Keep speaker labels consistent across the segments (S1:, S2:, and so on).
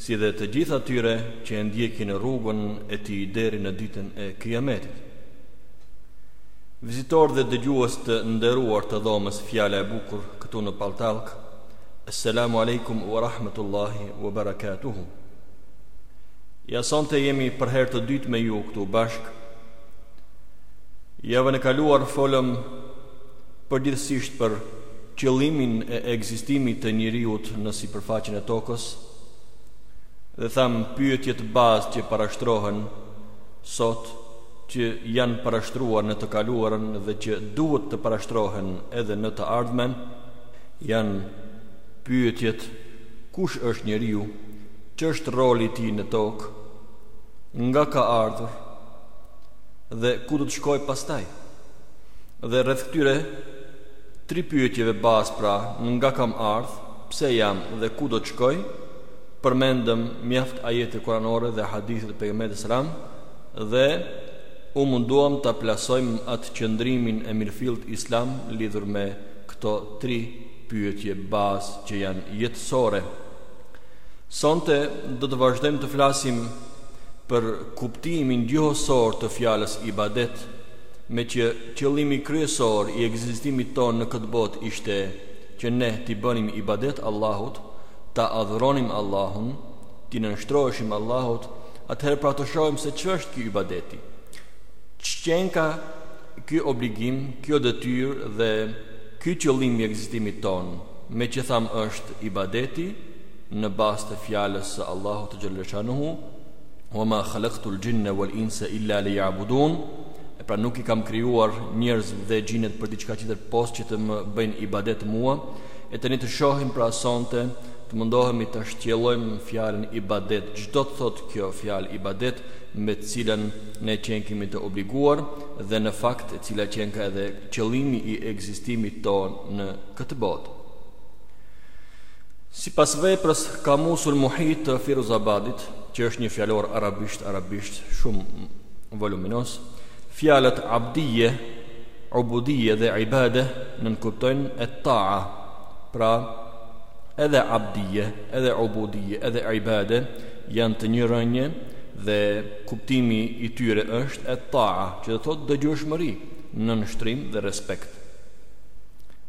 S1: si dhe të gjithë atyre që e ndjekin rrugën e tij deri në Ditën e Kijametit. Vizitorë dhe dëgjues të nderuar të Dhomës Fjala e Bukur këtu në Paltalk, Esselamu Alejkum wa Rahmetullahi wa Barakatuhu. Ja sonte jemi për herë të dytë me ju këtu bashkë. Javën e kaluar folëm përgjithësisht për qëllimin e ekzistimit të njeriut në sipërfaqen e Tokës, dhe thamë pyetjet bazë që parashtrohen sot, që janë parashtruar në të kaluarën dhe që duhet të parashtrohen edhe në të ardhmen, janë pyetjet kush është njeriu, ç'është roli i tij në Tokë, nga ka ardhur dhe ku do të shkojë pastaj. Dhe rreth këtyre tri pyetjeve bazë pra nga kam ardhë, pse jam dhe ku do të shkoj, përmendëm mjaft ajete kuranore dhe hadithe të pejgamberit alejhi selam dhe u munduam ta plasojmë atë qëndrimin e mirëfilltë islam lidhur me këto tri pyetje bazë që janë jetësore. Sonte do të vazhdojmë të flasim për kuptimin gjuhësor të fjalës ibadet, meqë qëllimi kryesor i ekzistimit tonë në këtë botë ishte që ne t'i bënim ibadet Allahut, ta adhuronim Allahun, t'i nënshtroheshim Allahut, atëherë pra të shohim se ç'është ky ibadeti. Ç'qenka ky obligim, kjo detyrë dhe ky qëllim i ekzistimit tonë, meqë thamë është ibadeti në bazë të fjalës së Allahut xhalleshanuhu, Wa ma khalaqtu al-jinna wal-insa illa liya'budun. Pra nuk i kam krijuar njerëzit dhe xhinet për diçka tjetër pos që të më bëjnë ibadet mua. E tani të shohim pra sonte të mundohemi ta shtjellojmë fjalën ibadet. Ç'do të thotë kjo fjalë ibadet me të cilën ne qenkemi të obliguar dhe në fakt e cila qenka edhe qëllimi i ekzistimit tonë në këtë botë. Sipas veprës Kamusul Muhit të Firuzabadit, që është një fjalor arabisht arabisht shumë voluminoz, fjalët abdije, ubudije dhe ibade nënkuptojnë et-ta'a. Pra, edhe abdije, edhe ubudije, edhe ibade janë të një rrënje dhe kuptimi i tyre është et-ta'a, që do të thotë dëgjueshmëri, nënshtrim dhe respekt.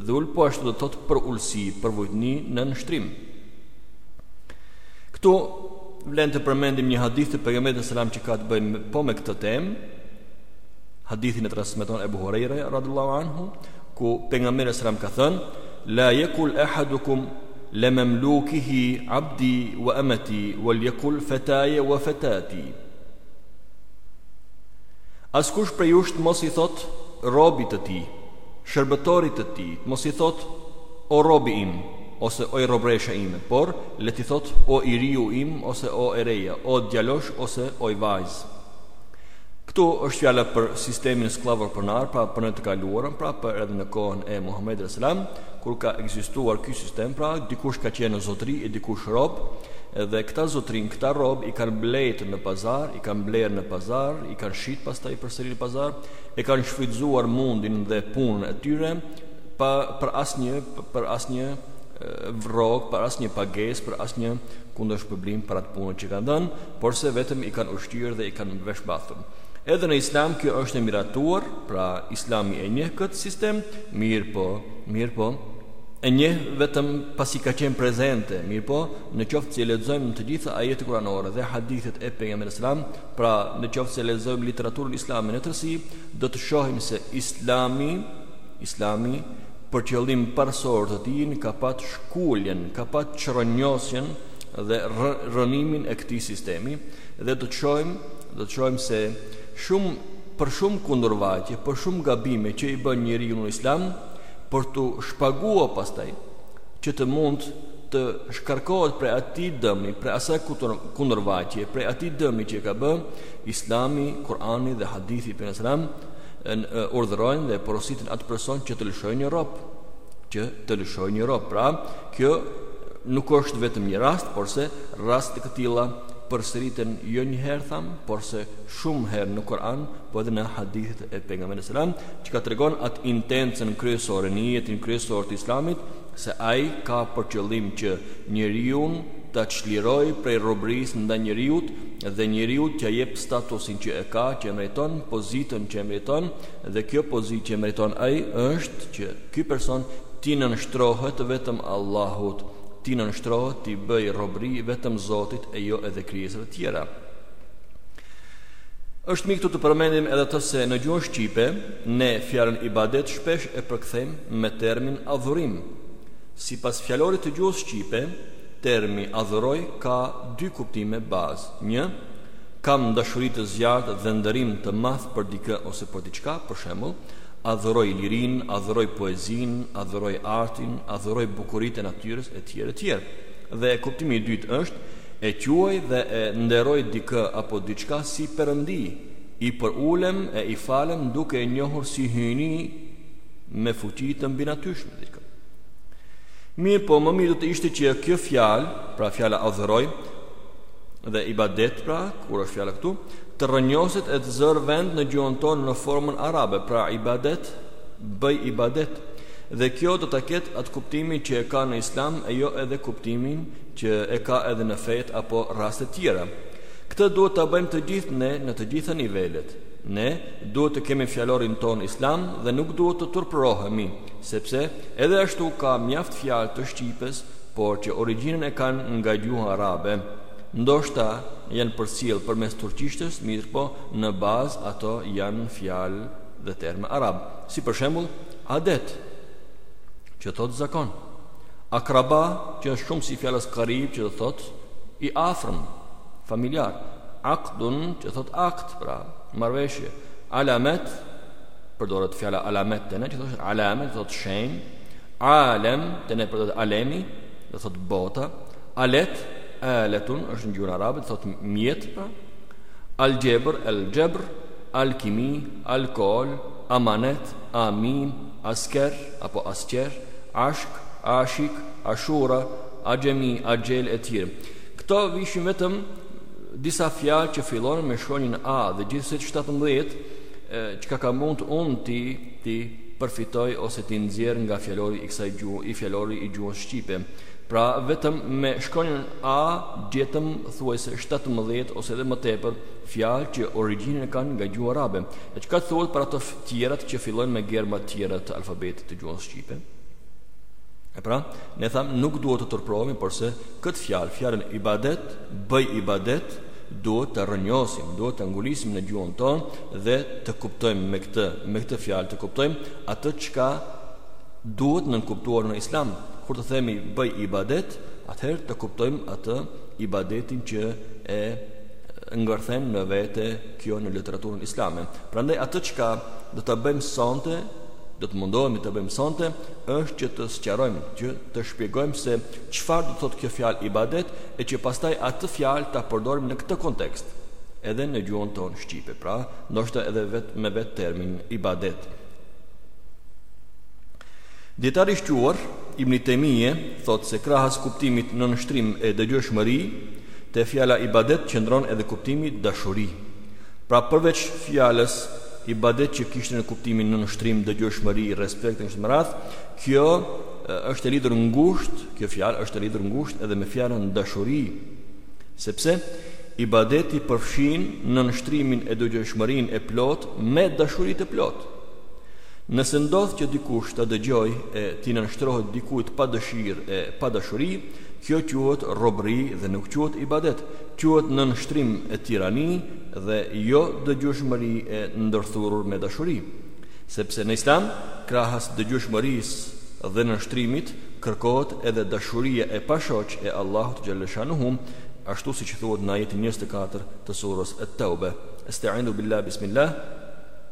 S1: Dhul po ashtu do të thotë përulësi, përvujtni, nënshtrim. Këtu vlen të përmendim një hadith të pejgamberit selam që ka të bëjë po me këtë temë. Hadithin e transmeton Ebu Huraira radhiyallahu anhu, ku pejgamberi selam ka thënë: la yekul ahadukum li mamlukihi abdi wa amati wal yekul fataya wa fatati Askush prej jush të mos i thotë robit të tij shërbëtorit të tij të mos i thotë O robi im ose Oj robresha ime, por le t'i thotë O i riu im ose O e reja, O djalosh ose Oj vajzë. Këtu është fjala për sistemin skllavopronar, pra për në të kaluarën, pra për edhe në kohën e Muhamedit alayhis salam, kur ka ekzistuar ky sistem, pra dikush ka qenë zotëri e dikush rob, dhe këta zotërin, këta rob i kanë blejtë në pazar, i kanë blerë në pazar, i kanë shitë pastaj përsëri në pazar, e kanë shfrytëzuar mundin dhe punën e tyre pa për asnjë për asnjë rrogë, për asnjë pagesë, për asnjë kundërshpërblim për atë punë që kanë dhënë, porse vetëm i kanë ushqyer dhe i kanë veshmbathur. Edhe në Islam kjo është e miratuar, pra Islami e njeh këtë sistem, mirëpo, mirëpo, e njeh vetëm pasi ka qenë prezente, mirëpo, në qoftë se i lexojmë të gjitha ajetet kuranore dhe hadithet e pejgamberit alayhis salam Pra, në qoftë se lexojmë literaturën islame në tërësi, do të shohim se Islami, Islami për qëllim parësor të tij ka pat shkuljen, ka pat çrrënjosjen dhe rrënimin e këtij sistemi dhe do të shohim, do të shohim se shumë për shumë kundërvajtje, për shumë gabime që i bën njeriu në Islam, për t'u shpaguar pastaj që të mund të shkarkohet prej atij dëmi, prej asaj kundërvajtje, prej atij dëmi që e ka bë, Islami, Kur'ani dhe Hadithi i Pejgamberit selam urdhërojnë dhe porositin atë person që të lëshojë një rob, që të lëshojë një rob. Pra, kjo nuk është vetëm një rast, porse rast të këtilla përsëriten jo një herë tham, porse shumë herë në Kur'an, po edhe në hadithet e pejgamberit selam, çka tregon atë intencën kryesore, nijetin kryesor të Islamit, se ai ka për qëllim që njeriun ta çlirojë prej robërisë ndaj njeriut dhe njeriut t'ia jep statusin që e ka, që e meriton, pozitën që e meriton dhe kjo pozitë që e meriton ai është që ky person t'i nënshtrohet vetëm Allahut, t'i nënshtrohet t'i bëjë robëri vetëm Zotit e jo edhe krijesave të tjera. Është mirë këtu të përmendim edhe atë se në gjuhën shqipe ne fjalën ibadet shpesh e përkthejmë me termin adhurim. Sipas fjalorit të gjuhës shqipe, termi adhuroj ka dy kuptime bazë. Një, kam dashuri të zjarrtë dhe nderim të madh për dikë ose për diçka, për shembull, adhuroj lirinë, adhuroj poezinë, adhuroj artin, adhuroj bukuritë e natyrës etj etj. Dhe kuptimi i dytë është, E quaj dhe e nderoj dikë apo diçka si perëndi, i përulem e i falem duke e njohur si hyjni me fuqi të mbinatyrshme dikë. Mirëpo, më mirë do të ishte që kjo fjalë, pra fjala adhuroj dhe ibadet, pra kur është fjala këtu, të rrënjoset e të zërë vend në gjuhën tonë në formën arabe, pra ibadet, bëj ibadet dhe kjo do ta ketë atë kuptimin që e ka në Islam e jo edhe kuptimin që e ka edhe në fetë apo rastet tjera. Këtë duhet ta bëjmë të gjithë ne në të gjitha nivelet. Ne duhet të kemi fjalorin tonë Islam dhe nuk duhet të turpërohemi, sepse edhe ashtu ka mjaft fjalë të shqipes por që origjinën e kanë nga gjuha arabe. Ndoshta janë përcjellë përmes turqishtes mirëpo në bazë ato janë fjalë dhe terme arabe, si për shembull adet, që do të thotë zakon. Akraba, që është shumësi i fjalës qarib, që do të thotë i afërm, familjar. Aqdun, që do thotë akt, pra marrëveshje. Alamet, përdoret fjala alamet te ne, që do të thotë alamet, do të thotë shenjë. Alem, te ne përdoret alemi, do të thotë bota. Alet, aletun, është në gjuhën arabe, do të thotë mjet, pra Algebër, Elgebr, Alkimi, Alkool, Amanet, Amin, Asker apo Asqer, Ashk, Ashik, Ashura, Axhemi, Axhel etj. Këto ishin vetëm disa fjalë që fillonin me shkronjën A dhe gjithsej 17 çka ka mund unë t'i t'i përfitoj ose t'i nxjerr nga fjalori i kësaj gjuhë i fjalori i gjuhës shqipe. Pra vetëm me shkronjën A gjetëm thuajse shtatëmbëdhjetë ose edhe më tepër, fjalë që origjinën e kanë nga gjuha arabe. E çka thuhet për ato tjerat që fillojnë me germa tjera të alfabetit të gjuhës shqipe? E pra, ne thamë nuk duhet të turpërohemi, porse këtë fjalë, fjalën ibadet, bëj ibadet, duhet ta rrënjosim, duhet ta ngulisim në gjuhën tonë dhe të kuptojmë me këtë, me këtë fjalë të kuptojmë atë çka duhet nënkuptuar në islam. Kur të themi bëj ibadet, atëherë të kuptojmë atë ibadetin që e ngërthen në vete kjo në literaturën islame. Prandaj atë çka do ta bëjmë sonte, do të mundohemi të bëjmë sonte, është që të sqarojmë, që të shpjegojmë se çfarë do të thotë kjo fjalë ibadet e që pastaj atë fjalë ta përdorim në këtë kontekst edhe në gjuhën tonë shqipe, pra ndoshta edhe vetë me vetë termin ibadet. Dietari i shquar, Ibni Temije, thotë se krahas kuptimit nënshtrim e dëgjueshmëri, te fjala ibadet qëndron edhe kuptimi dashuri. Pra përveç fjalës ibadet që kishte në kuptimin nënshtrim, dëgjueshmëri, respekt e kështu me radhë, kjo është e lidhur ngushtë, kjo fjalë është e lidhur ngushtë edhe me fjalën dashuri, sepse ibadeti përfshin nënshtrimin e dëgjueshmërinë e plotë me dashuri të plotë. Nëse ndodh që dikush ta dëgjojë e t'i nënshtrohet dikujt pa dëshirë e pa dashuri, kjo quhet robëri dhe nuk quhet ibadet, quhet nënshtrim e tirani dhe jo dëgjueshmëri e ndërthurur me dashuri. Sepse në Islam, krahas dëgjueshmërisë dhe nënshtrimit, kërkohet edhe dashuria e pashoqe e Allahut xhelle shanuhu, ashtu siç thuhet në ajetin njëzet e katër të surës Et-Teube, Estaizu billah Bismillah,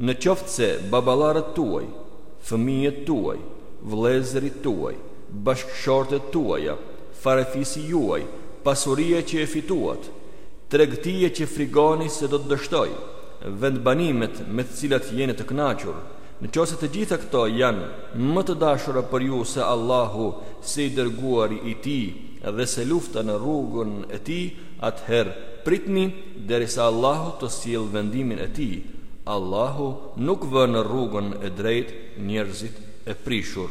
S1: Në qoftë se baballarët tuaj, fëmijët tuaj, vëllezërit tuaj, bashkëshortet tuaja, farefisi juaj, pasuria që e fituat, tregëtia që frigoni se do të dështojë, vendbanimet me të cilat jeni të kënaqur, në qoftë se të gjitha këto janë më të dashura për ju se Allahu, se i Dërguari i Tij dhe se lufta në rrugën e Tij, atëherë pritni, Derisa Allahu të sjellë vendimin e Tij, Allahu nuk vë në rrugën e drejtë njerëzit e prishur.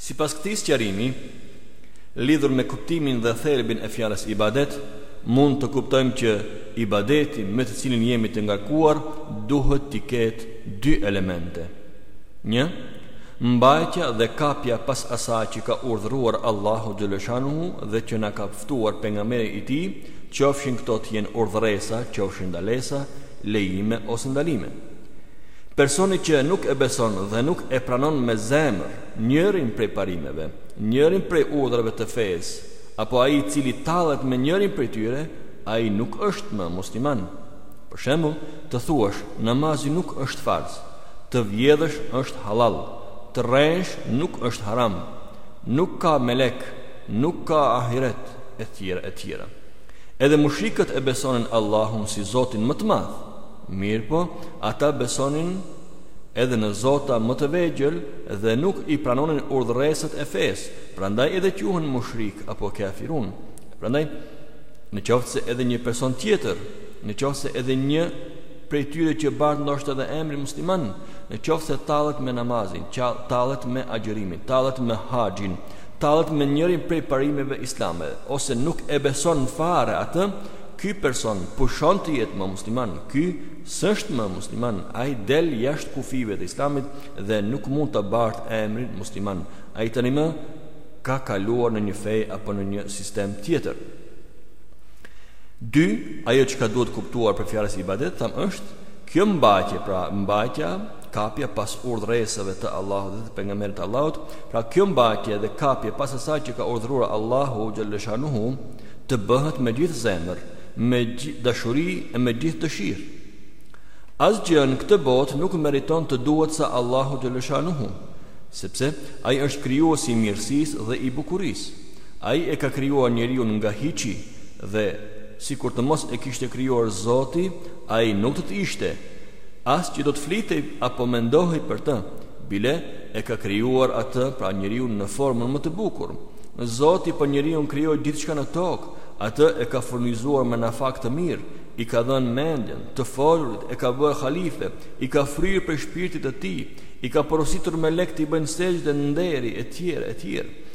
S1: Sipas këtij sqarimi, lidhur me kuptimin dhe thelbin e fjalës ibadet, mund të kuptojmë që ibadeti me të cilin jemi të ngarkuar duhet t'i ketë dy elemente. Një, mbajtja dhe kapja pas asaj që ka urdhëruar Allahu xhelle shanuhu dhe që na ka ftuar pejgamberi i tij, qofshin këto të jenë urdhëresa, qofshin ndalesa, lejime ose ndalime. Personi që nuk e beson dhe nuk e pranon me zemër njërin prej parimeve, njërin prej urdhërave të fesë, apo ai i cili tallet me njërin prej tyre, ai nuk është më musliman. Për shembull, të thuash namazi nuk është farz, të vjedhësh është hallall, të rrensh nuk është haram, nuk ka melek, nuk ka ahiret etj etj edhe mushrikët e besonin Allahun si Zotin më të madh mirëpo ata besonin edhe në Zota më të vegjël dhe nuk i pranonin urdhëresat e fesë prandaj edhe quhen mushrik apo kafirun prandaj në qoftë se edhe një person tjetër në qoftë se edhe një prej tyre që bart ndoshta edhe emrin musliman në qoftë se tallet me namazin tallet me agjërimin tallet me haxhin tallet me njërin prej parimeve islame ose nuk e beson fare atë, ky person pushon të jetë më musliman, ky s'është më musliman, ai del jashtë kufijve të Islamit dhe nuk mund ta bartë emrin musliman. Ai tani më ka kaluar në një fe apo në një sistem tjetër. Dy, ajo që ka duhet kuptuar për fjalën ibadet, thamë është, kjo mbajtje, pra mbajtja kapja pas urdhëresave të Allahut dhe të pejgamberit të Allahut, pra kjo mbajtje dhe kapje pas asaj që ka urdhëruar Allahu xhalleshanuhu të bëhet me gjithë zemër, me dashuri e me gjithë dëshirë. Asgjë në këtë botë nuk meriton të duhet sa Allahu xhalleshanuhu, sepse ai është krijuesi i mirësisë dhe i bukurisë. Ai e ka krijuar njeriun nga hiçi dhe sikur të mos e kishte krijuar Zoti, ai nuk do të ishte As që do të flitej apo mendohej për të, bile e ka krijuar atë, pra njeriun në formën më të bukur. Zoti për njeriun krijoi gjithçka në tokë, atë e ka furnizuar me nafakë të mirë, i ka dhënë mendjen, të folurit e ka bërë halife, i ka fryrë prej shpirtit të tij, i ka porositur melektë t'i bëjnë sexhde nderi etj etj.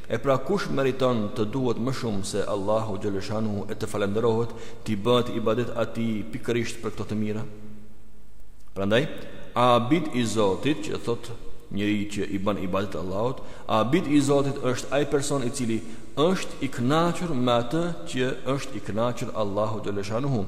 S1: E pra kush meriton të duhet më shumë se Allahu xhelleshanuhu e të falënderohet, t'i bëhet ibadet Atij pikërisht për këto të mira? Prandaj, abid i Zotit, që thotë njeri që i bën ibadet Allahut, abid i Zotit është ai person i cili është i kënaqur me atë që është i kënaqur Allahu xhaleshanuhu,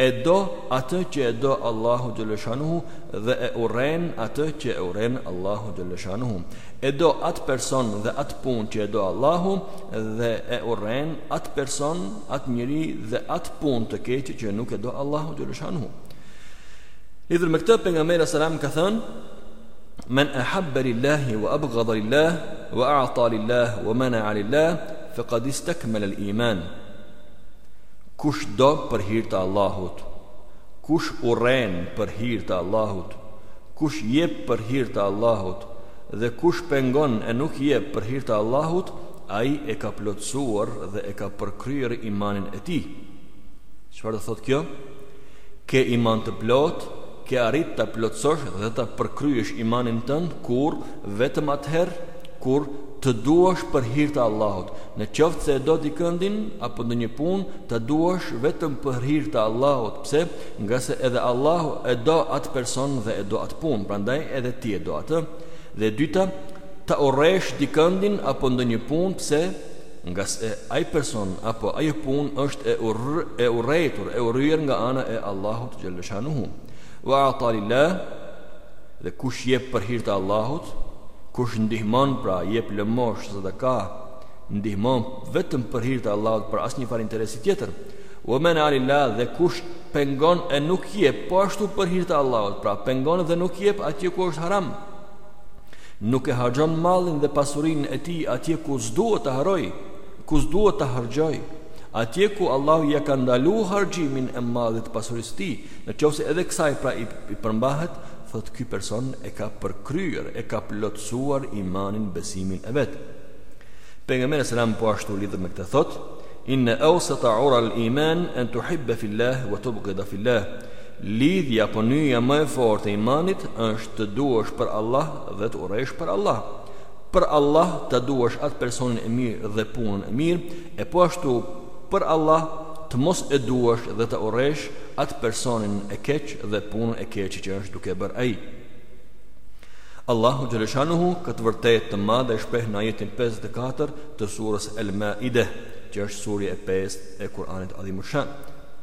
S1: e do atë që e do Allahu xhaleshanuhu dhe e urren atë që e urren Allahu xhaleshanuhu. E do atë person dhe atë punë që e do Allahu dhe e urren atë person atë njeri dhe atë punë të keqe që nuk e do Allahu xhaleshanhu. Lidhur me këtë pejgamberi sallallahu alajhi wasallam ka thënë men ahabba lillahi wa abghada lillahi wa a'ta lillahi wa mana'a lillahi faqad istakmala al-iman. Kush do për hir të Allahut, kush urren për hir të Allahut, kush jep për hir të Allahut dhe kush pengon e nuk jep për hir të Allahut, Ai e ka plotësuar dhe e ka përkryer imanin e tij. Çfarë do të thotë kjo? Ke iman të plotë, ke arrit ta plotësosh dhe ta përkryesh imanin tënd kur vetëm atëherë kur të duash për hir të Allahut. Në qoftë se e do dikëndin apo ndonjë punë, ta duash vetëm për hir të Allahut. Pse? Ngase edhe Allahu e do atë person dhe e do atë punë, prandaj edhe ti e do atë. Dhe e dyta, ta urresh dikëndin apo ndonjë punë pse ngase ai person apo ajo punë është e urr e urrejtur e urryer nga ana e Allahut xhaleshanuhu wa ata lillah dhe kush jep për hir të Allahut kush ndihmon pra jep lëmoshë sadaka ndihmon vetëm për hir të Allahut për asnjëfarë interesi tjetër wa mana lillah dhe kush pengon e nuk jep po ashtu për hir të Allahut pra pengon dhe nuk jep atje ku është haram Nuk e harxhon mallin dhe pasurinë e tij atje ku s'duhet të harxhojë, ku s'duhet ta harxhojë, atje ku Allahu ia ka ndalu harxhimin e mallit të pasurisë së tij, në qoftë se edhe kësaj pra i, i përmbahet, thotë ky person e ka përkryer, e ka plotësuar imanin besimin e vet. Pejgamberi alejhi selam po ashtu lidhur me këtë thotë, inna awsaqa ura al-iman an tuhibba fillah wa tubghida fillah. Lidhja apo nyja më e fortë e imanit është të duash për Allah dhe të urrejsh për Allah. Për Allah ta duash atë personin e mirë dhe punën e mirë, e po ashtu për Allah të mos e duash dhe ta urrejsh atë personin e keq dhe punën e keqe që është duke e bërë ai. Allahu xhaleshanuhu këtë të vërtetë të madhe e shpreh në ajetin 54 të surës El-Maide, që është surja e 5 e Kur'anit Adhimushshan.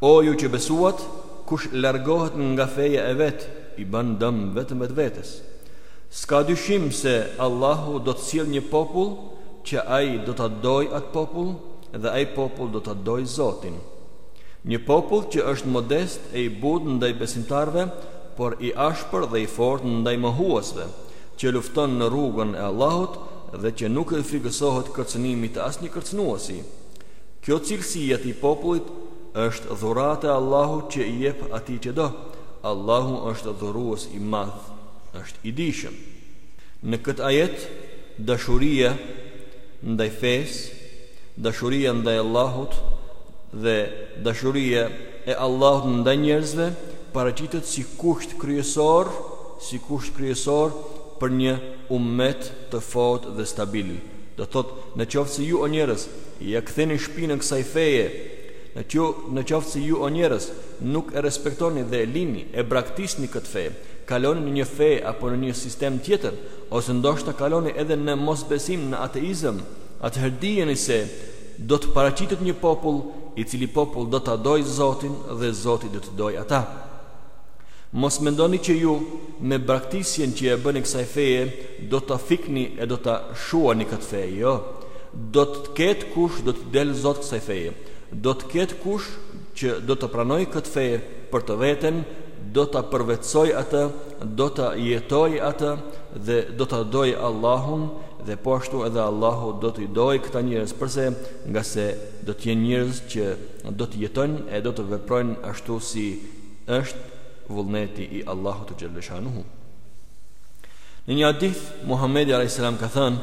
S1: O ju që besuat, kush largohet nga feja e vet, i bën dëm vetëm vetvetes. S'ka dyshim se Allahu do të sjellë një popull që ai do ta dojë atë popull dhe ai popull do ta dojë Zotin. Një popull që është modest e i butë ndaj besimtarëve, por i ashpër dhe i fortë ndaj mohuesve, që lufton në rrugën e Allahut dhe që nuk i frikësohet kërcënimit të asnjë kërcënuesi. Kjo cilësi e atij popullit është dhuratë e Allahut që i jep atij që do. Allahu është Dhurues i Madh, është i Dijshëm. Në këtë ajet, dashuria ndaj fesë, dashuria ndaj Allahut dhe dashuria e Allahut ndaj njerëzve paraqitet si kusht kryesor, si kusht kryesor për një ummet të fortë dhe stabil. Do të thotë, në qoftë se ju o njerëz, ia ktheni shpinën kësaj feje, në qo, në qoftë se ju o njerëz, nuk e respektoni dhe e lini, e braktisni këtë fe, kaloni në një fe apo në një sistem tjetër, ose ndoshta kaloni edhe në mosbesim, në ateizëm, atëherë dijeni se do të paraqitet një popull, i cili popull do ta dojë Zotin dhe Zoti do t'i dojë ata. Mos mendoni që ju me braktisjen që i bëni kësaj feje do ta fikni e do ta shuani këtë fe, jo. Do të ketë kush do t'i del Zot kësaj feje. Do të ketë kush që do ta pranojë këtë fe për të veten, do ta përvetësojë atë, do ta jetojë atë dhe do ta dojë Allahun dhe po ashtu edhe Allahu do t'i dojë këta njerëz përse ngase do të jenë njerëz që do të jetojnë e do të veprojnë ashtu si është vullneti i Allahut xhelle shanuhu. Në një hadith, Muhammedi a.s. ka thënë,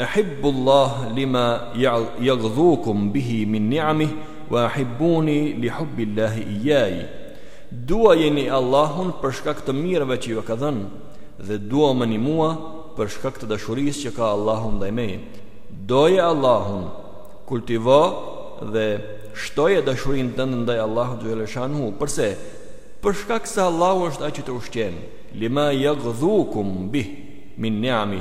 S1: ehibbu Allah lima jagdhukum bihi min niami, wa ehibbuni li hubbi Allahi ijjaj. Duajeni Allahun për shkak të mirave që ju ka dhënë, dhe duamëni mua për shkak të dashurisë që ka Allahu ndaj meje. Doje Allahun, Kultivo dhe shtoje dashurinë tënde ndaj Allahut xhelle shanuhu. Përse? Për shkak se Allahu është Ai që të ushqen, lima jagdhukum bih min ni'ami,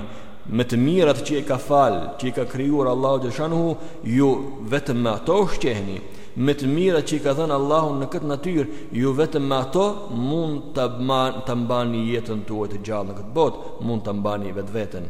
S1: me të mirat që i ka falë, që i ka krijuar Allahu xhelle shanuhu, ju vetëm me ato ushqeheni. Me të mirat që i ka dhënë Allahu në këtë natyrë, ju vetëm me ato mund ta mbani jetën tuaj të gjallë në këtë botë, mund ta mbani vetveten.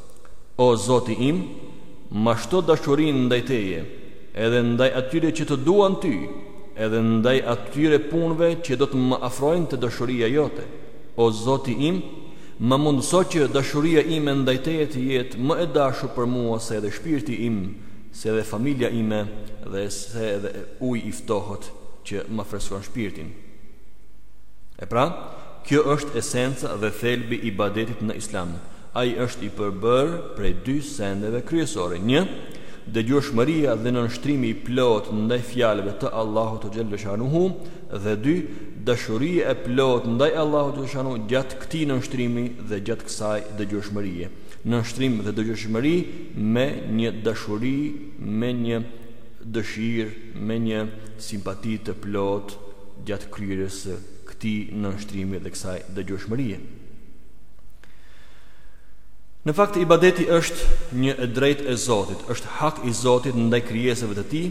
S1: O Zoti im, ma shto dashurinë ndaj Teje, edhe ndaj atyre që të duan Ty, edhe ndaj atyre punëve që do të më afrojnë te dashuria Jote. O Zoti im, më mundëso që dashuria ime ndaj Teje të jetë më e dashur për mua se edhe shpirti im, se edhe familja ime dhe se edhe uji i ftohët që ma freskon shpirtin. E pra, kjo është esenca dhe thelbi i ibadetit në Islam. Ai është i përbërë prej dy sendeve kryesore. Një, dëgjueshmëria dhe nënshtrimi i plotë ndaj fjalëve të Allahut xhelle shanuhu dhe dy, dashuria e plotë ndaj Allahut xhelle shanuhu gjatë këtij nënshtrimi dhe gjatë kësaj dëgjueshmërie. Nënshtrim dhe dëgjueshmëri me një dashuri, me një dëshirë me një simpati të plotë gjatë kryerjes së këtij nënshtrimi dhe kësaj dëgjueshmërie. Në fakt ibadeti është një e drejtë e Zotit, është hak i Zotit ndaj krijesave të Tij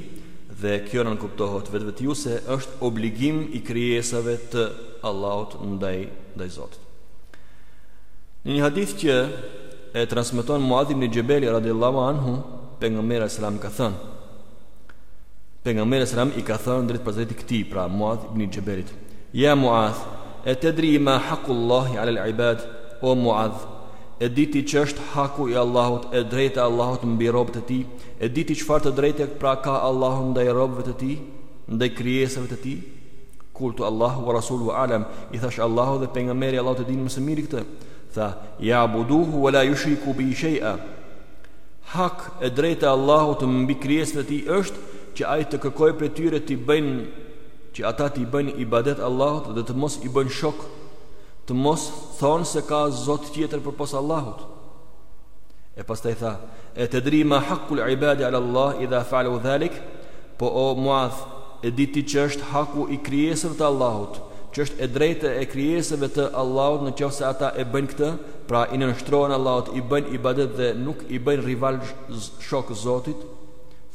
S1: dhe kjo nënkuptohet vetvetiu se është obligim i krijesave të Allahut ndaj ndaj Zotit. Në një hadith që E transmeton Muadh ibn Xhebeli radiallahu anhu, pejgamberi alayhis salam ka thënë, pejgamberi alayhis salam i ka thënë drejtpërdrejt këtij, pra Muadh ibn Xhebelit, ja Muadh, e tedri ma hakullahi ala al-ibad, o Muadh, e di ti ç'është haku i Allahut, e drejta e Allahut mbi robët e tij, e di ti çfarë të drejte pra ka Allahu ndaj robëve të tij, ndaj krijesave të tij? Kultu Allahu wa rasuluhu alam, i thashë Allahu dhe pejgamberi i Allahut e dinë më së miri këtë. Tha, Ya'buduhu wa la yushriku bihi shay'a. Hak, e drejta e Allahut mbi krijesat e tij është që ai të kërkojë prej tyre t'i bëjnë që ata t'i bëjnë ibadet Allahut dhe të mos i bëjnë shok, të mos thonë se ka zot tjetër përpos Allahut. E pastaj tha, E tedri ma haqqul ibadi ala Allah idha fa'alu dhalik? Po o Muadh, e di ti ç'është haku i krijesëve të Allahut, ç'është e drejta e krijesave te Allahu në qoftë se ata e bëjnë këtë, pra i nënshtrohen Allahut, i bëjnë ibadet dhe nuk i bëjnë rival shok Zotit?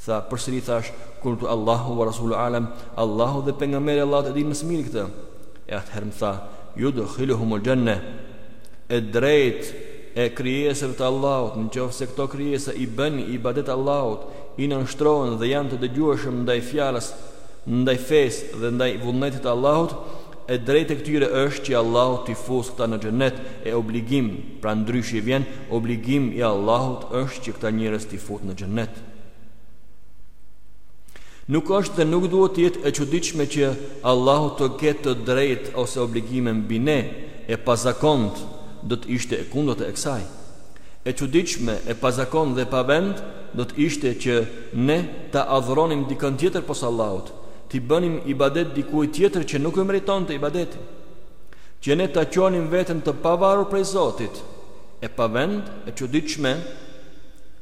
S1: Tha, përsëri thashë, kultu Allahu wa rasulu alam, Allahu dhe pejgamberi i Allahut e dinë më së miri këtë. E atëherë më tha, yudkhiluhumul janna. E drejta e krijesave te Allahu, në qoftë se këto krijesa i bëjnë ibadet Allahut, i nënshtrohen dhe janë të dëgjueshëm ndaj fjalës, ndaj fesë dhe ndaj vullnetit të Allahut, e drejta e këtyre është që Allahu t'i fusë këta në Xhenet, e obligim, pra ndryshe i vjen, obligim i Allahut është që këta njerëz t'i futë në Xhenet. Nuk është dhe nuk duhet të jetë e çuditshme që Allahu të ketë të drejtë ose obligime mbi ne, e pazakontë do të ishte e kundërta e kësaj. E çuditshme, e pazakontë dhe e pavend do të ishte që ne ta adhuronim dikën tjetër pos Allahut, t'i bënim ibadet dikujt tjetër që nuk e meritonte ibadetin, që ne ta quanim veten të pavarur prej Zotit. E pavend, e çuditshme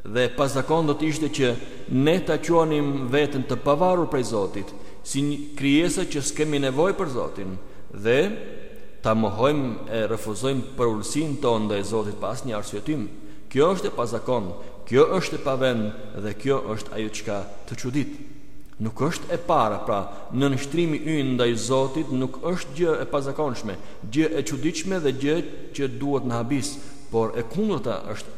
S1: dhe e pazakontë do të ishte që ne ta quanim veten të pavarur prej Zotit, si krijesa që s'kemi nevojë për Zotin dhe ta mohojmë e refuzojmë përulësinë tonë ndaj Zotit pa asnjë arsyetim. Kjo është e pazakontë, kjo është e pavend dhe kjo është ajo çka të çudit. Nuk është e para, pra, nënshtrimi ynë ndaj Zotit nuk është gjë e pazakonshme, gjë e çuditshme dhe gjë që duhet të na habisë, por e kundërta është.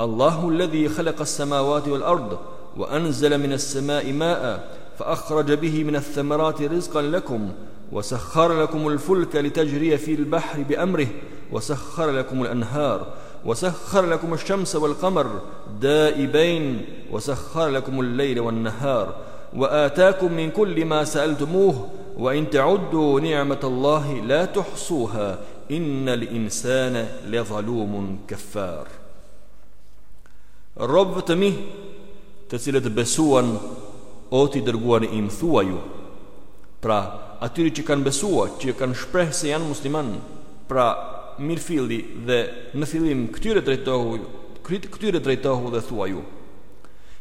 S1: الله الذي خلق السماوات والأرض وأنزل من السماء ماء فأخرج به من الثمرات رزقا لكم وسخر لكم الفلك لتجري في البحر بأمره وسخر لكم الأنهار وسخر لكم الشمس والقمر دائبين وسخر لكم الليل والنهار وآتاكم من كل ما سألتموه وإن تعدوا نعمة الله لا تحصوها Innal insane le zalumun kefar Robëve të mi Të cilët besuan O ti i dërguari im thuaju Pra atyre që kanë besuar Që kanë shprehur se janë muslimanë Pra mirëfilli dhe në fillim Këtyre drejtohu Këtyre drejtohu dhe thuaju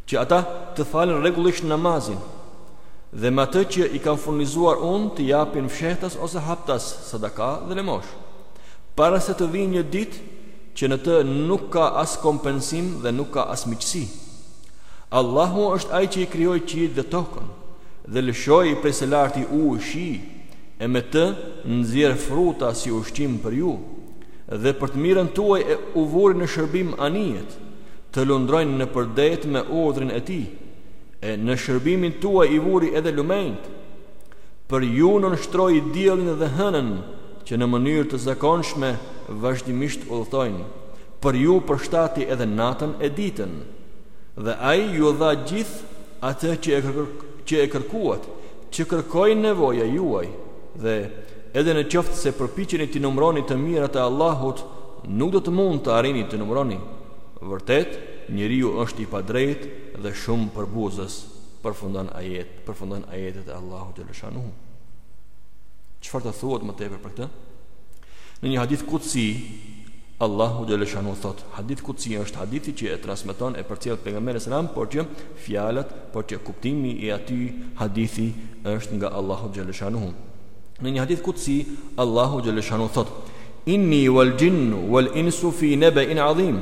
S1: Që ata të falin rregullisht namazin dhe me atë që i kam furnizuar unë të japin fshehtas ose haptas sadaka dhe lemosh. Para se të vijë një ditë që në të nuk ka as kompensim dhe nuk ka as miqësi. Allahu është ai që i krijoi qiejt dhe tokën dhe lëshoi prej së larti ujë, shi e me të nxjerr fruta si ushqim për ju dhe për të mirën tuaj e u vuri në shërbim anijet të lundrojnë nëpër det me urdhrin e tij. E në shërbimin tuaj i vuri edhe lumenjtë. Për ju nënshtroi diellin dhe hënën, që në mënyrë të zakonshme vazhdimisht udhëtojnë. Për ju përshtati edhe natën e ditën. Dhe Ai ju dha gjithë atë që e që e kërkuat, që kërkoi nevoja juaj. Dhe edhe në qoftë se përpiqeni t'i numëroni të mirat e Allahut, nuk do të mund të arrini të numëroni. Vërtet, njeriu është i padrejtë dhe shumë përbuzës, përfundon ajet, përfundojnë ajetet e Allahut xhaleshanuhu. Çfarë të thuhet më tepër për këtë? Në një hadith kutsi, Allahu xhaleshanuhu thot, hadith kutsi është hadithi që e transmeton e përcjell pejgamberi alejhi selam, por që fjalët, por që kuptimi i atij hadithi është nga Allahu xhaleshanuhu. Në një hadith kutsi, Allahu xhaleshanuhu thot: Inni wal jinnu wal insu fi naba'in 'azim.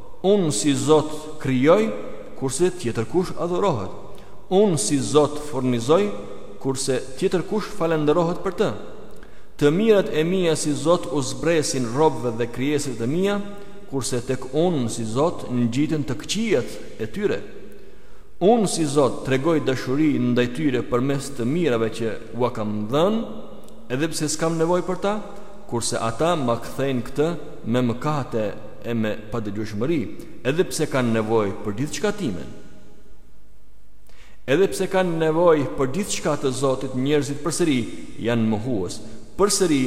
S1: Unë si Zot krijoj, kurse tjetërkush adhurohet. Unë si Zot furnizoj, kurse tjetërkush falënderohet për të. Të mirat e mia si Zot u zbresin robëve dhe krijesave të mia, kurse tek Unë si Zot ngjiten të këqijat e tyre. Unë si Zot tregoj dashuri ndaj tyre përmes të mirave që ua kam dhënë, edhe pse s'kam nevojë për ta, kurse ata ma kthejnë këtë me mëkate e me padëgjueshmëri, edhe pse kanë nevojë për gjithçka timen. Edhe pse kanë nevojë për gjithçka të Zotit, njerëzit përsëri janë mohues, përsëri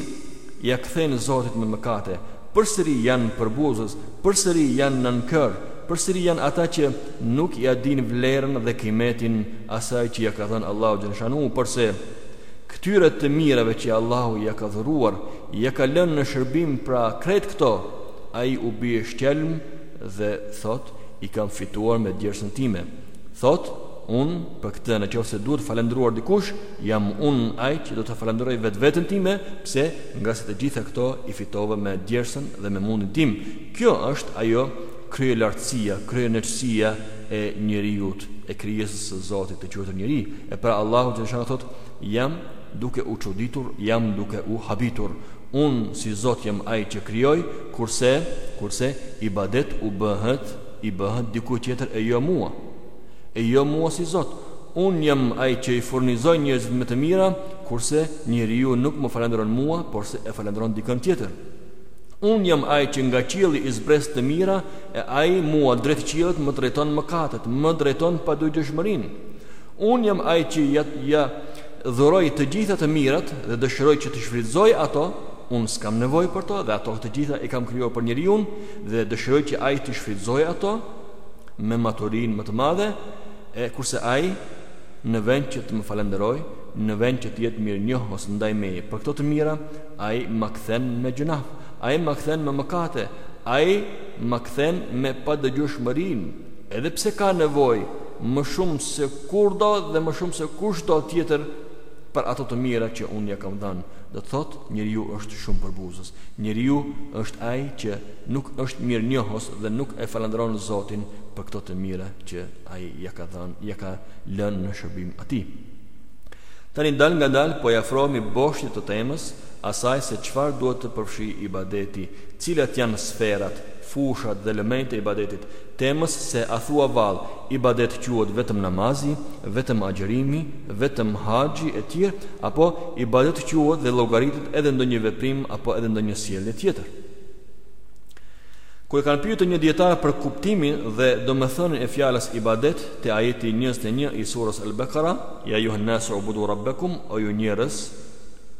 S1: ia kthejnë Zotit me mëkate, përsëri janë përbuzës, përsëri janë nankër, përsëri janë ata që nuk ia dinë vlerën dhe kimetin asaj që ia ka dhënë Allahu xhaleshanu, porse Këtyre të mirave që Allahu ia ka dhuruar, ia ka lënë në shërbim pra krejt këto, ai u bie shkelm dhe thotë, I kam fituar me djersën time. Thotë, Unë, për këtë, në qoftë se duhet falendëruar dikush, jam unë ai që do ta falendëroj vetveten time, pse, ngase të gjitha këto i fitova me djersën dhe me mundin tim. Kjo është ajo kryelartësia, kryeneçësia e njeriut, e krijesës së Zotit e quajtur njeri, e pra Allahu xhele shanuhu thotë, jam duke u çuditur, jam duke u habitur. Unë si Zot jam ai që krijoj, kurse, kurse ibadet u bëhet, i bëhet dikujt tjetër e jo mua. E jo mua si Zot. Unë jam ai që i furnizoj njerëzit me të mira, kurse njeriu nuk më falendron mua, porse e falendron dikën tjetër. Unë jam ai që nga qielli i zbres të mira e ai mua drejt qiellit më drejton mëkatet, më drejton padëgjueshmërinë. Unë jam ai që ia ia dhuroj të gjitha të mirat dhe dëshiroj që t'i shfrytëzojë ato, unë s'kam nevojë për to dhe ato të gjitha i kam krijuar për njeriun dhe dëshiroj që ai t'i shfrytëzojë ato me maturinë më të madhe, e kurse ai në vend që të më falënderojë, në vend që të jetë mirënjohës ndaj meje për këto të mira, Ai ma kthen me gjynah, Ai ma kthen me mëkate, Ai ma kthen me padëgjueshmërinë, edhe pse ka nevojë më shumë se kurdo dhe më shumë se kushdo tjetër për ato të mira që unë ja kam dhënë. Do të thotë, njeriu është shumë përbuzës. Njeriu është ai që nuk është mirënjohës dhe nuk e falënderon Zotin për këto të mira që ai ja ka dhënë, ja ka lënë në shërbim atij. Tani dalëngadalë po i afrohemi boshtit të temës, asaj se çfarë duhet të përfshijë ibadeti, cilat janë sferat, fushat dhe lëmenjtë e ibadetit, temës se a thua vallë ibadet quhet vetëm namazi, vetëm agjërimi, vetëm haxhi e tjerë, apo ibadet quhet dhe llogaritet edhe ndonjë veprim apo edhe ndonjë sjellje tjetër. Kur e kanë pyetur një dijetar për kuptimin dhe domethënien e fjalës ibadet te ajeti 21 i surës Al-Baqara, ja ejuhan nasu ubudu rabbakum, o ju njerëz,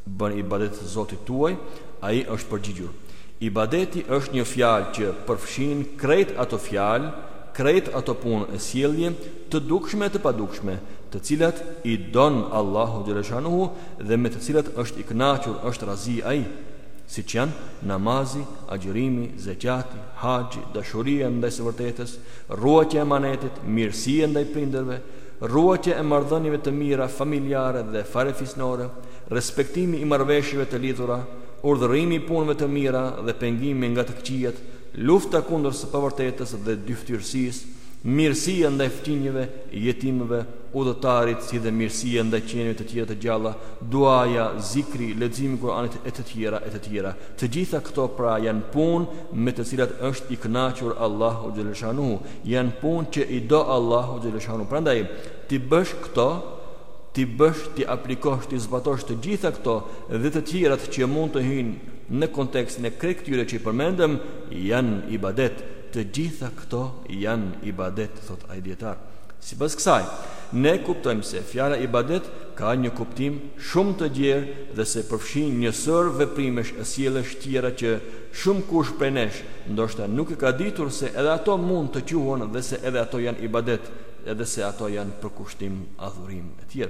S1: bëni ibadet Zotit tuaj, ai është përgjigjur: Ibadeti është një fjalë që përfshin krejt ato fjalë, krejt ato punë e sjellje, të dukshme e të padukshme, të cilat i don Allahu xhele shanuhu dhe me të cilat është i kënaqur, është razi ai, siç janë namazi, agjërimi, zekjati, haxhi, dashuria ndaj së vërtetës, ruajtja e emanetit, mirësia ndaj prindërve, ruajtja e marrëdhënieve të mira familjare dhe farefisnore, respektimi i marrëveshjeve të lidhura, urdhërimi i punëve të mira dhe pengimi nga të këqijat, lufta kundër së pavërtetës dhe dyftyrësisë, mirësia ndaj fqinjëve, jetimëve, udhëtarit si dhe mirësia ndaj qenieve të tjera të gjalla, duaja, zikri, leximi i Kuranit e të tjera e të tjera. Të gjitha këto pra janë punë me të cilat është i kënaqur Allahu xhelleshanuhu, janë punë që i do Allahu xhelleshanuhu. Prandaj, t'i bësh këto, t'i bësh, t'i aplikosh, t'i zbatosh të gjitha këto dhe të tjerat që mund të hyjnë në kontekstin e krejt këtyre që i përmendëm, janë ibadet. Të gjitha këto janë ibadet, thotë ai dijetar. Sipas kësaj, ne kuptojmë se fjala ibadet ka një kuptim shumë të gjerë dhe se përfshin një sërë veprimesh e sjelljesh tjera që shumë kush prej nesh ndoshta nuk e ka ditur se edhe ato mund të quhen dhe se edhe ato janë ibadet edhe se ato janë përkushtim adhurim etj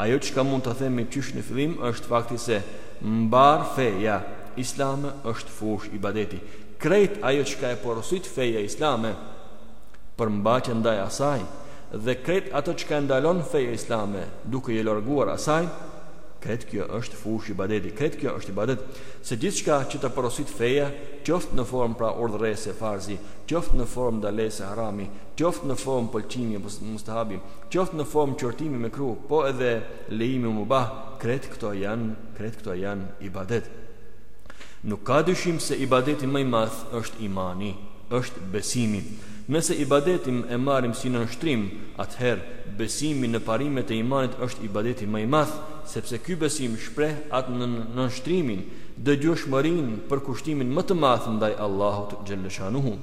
S1: ajo çka mund të themi qysh në fillim është fakti se mbarë feja islame është fushë ibadeti krejt ajo çka e porosit feja islame përmbajtja ndaj asaj dhe krejt ato çka e ndalon feja islame duke iu larguar asaj krejt kjo është fushë ibadeti krejt kjo është ibadet se gjithçka që ta porosit feja qoftë në formë pra urdhërese farzi qoftë në formë ndalese harami qoftë në formë pëlqimi mustahabi qoftë në formë qortimi mekruh po edhe lejimi mubah krejt këto janë krejt këto janë ibadet nuk ka dyshim se ibadeti më i madh është imani është besimi Nëse ibadetin e marrim si nënshtrim, atëherë besimi në parimet e imanit është ibadeti më i madh, sepse ky besim shpreh atë nënshtrimin, dëgjueshmërinë, përkushtimin më të madh ndaj Allahut xhelleshanuhu.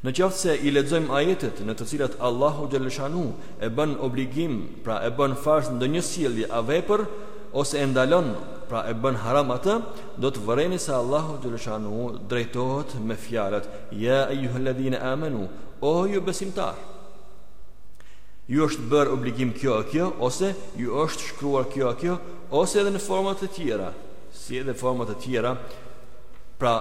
S1: Në qoftë se i lexojmë ajetet në të cilat Allahu xhelleshanuhu e bën obligim, pra e bën farz ndonjë sjellje a vepër, ose e ndalon, pra e bën haram atë, do të vëreni se Allahu xhelleshanuhu drejtohet me fjalët Ja ejjuhelledhine amenu, o ju besimtarë. Ju është bërë obligim kjo a kjo, ose ju është shkruar kjo a kjo, ose edhe në forma të tjera, si edhe forma të tjera, pra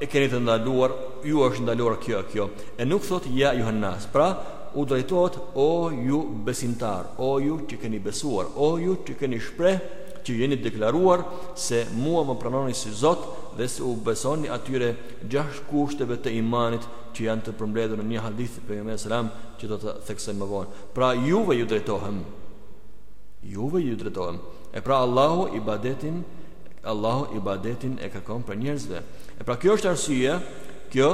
S1: e keni të ndaluar, ju është ndaluar kjo a kjo, e nuk thotë ja ejjuhennas, pra u drejtohet o ju besimtarë, o ju që keni besuar, o ju që keni shpreh, që jeni deklaruar se mua më pranoni si Zot dhe se u besoni atyre gjashtë kushteve të imanit që janë të përmbledhur në një hadith të Pejgamberit selam që do ta theksojmë më vonë. Pra juve ju drejtohem. Juve ju drejtohem. E pra Allahu ibadetin Allahu ibadetin e kërkon prej njerëzve. E pra kjo është arsyeja, kjo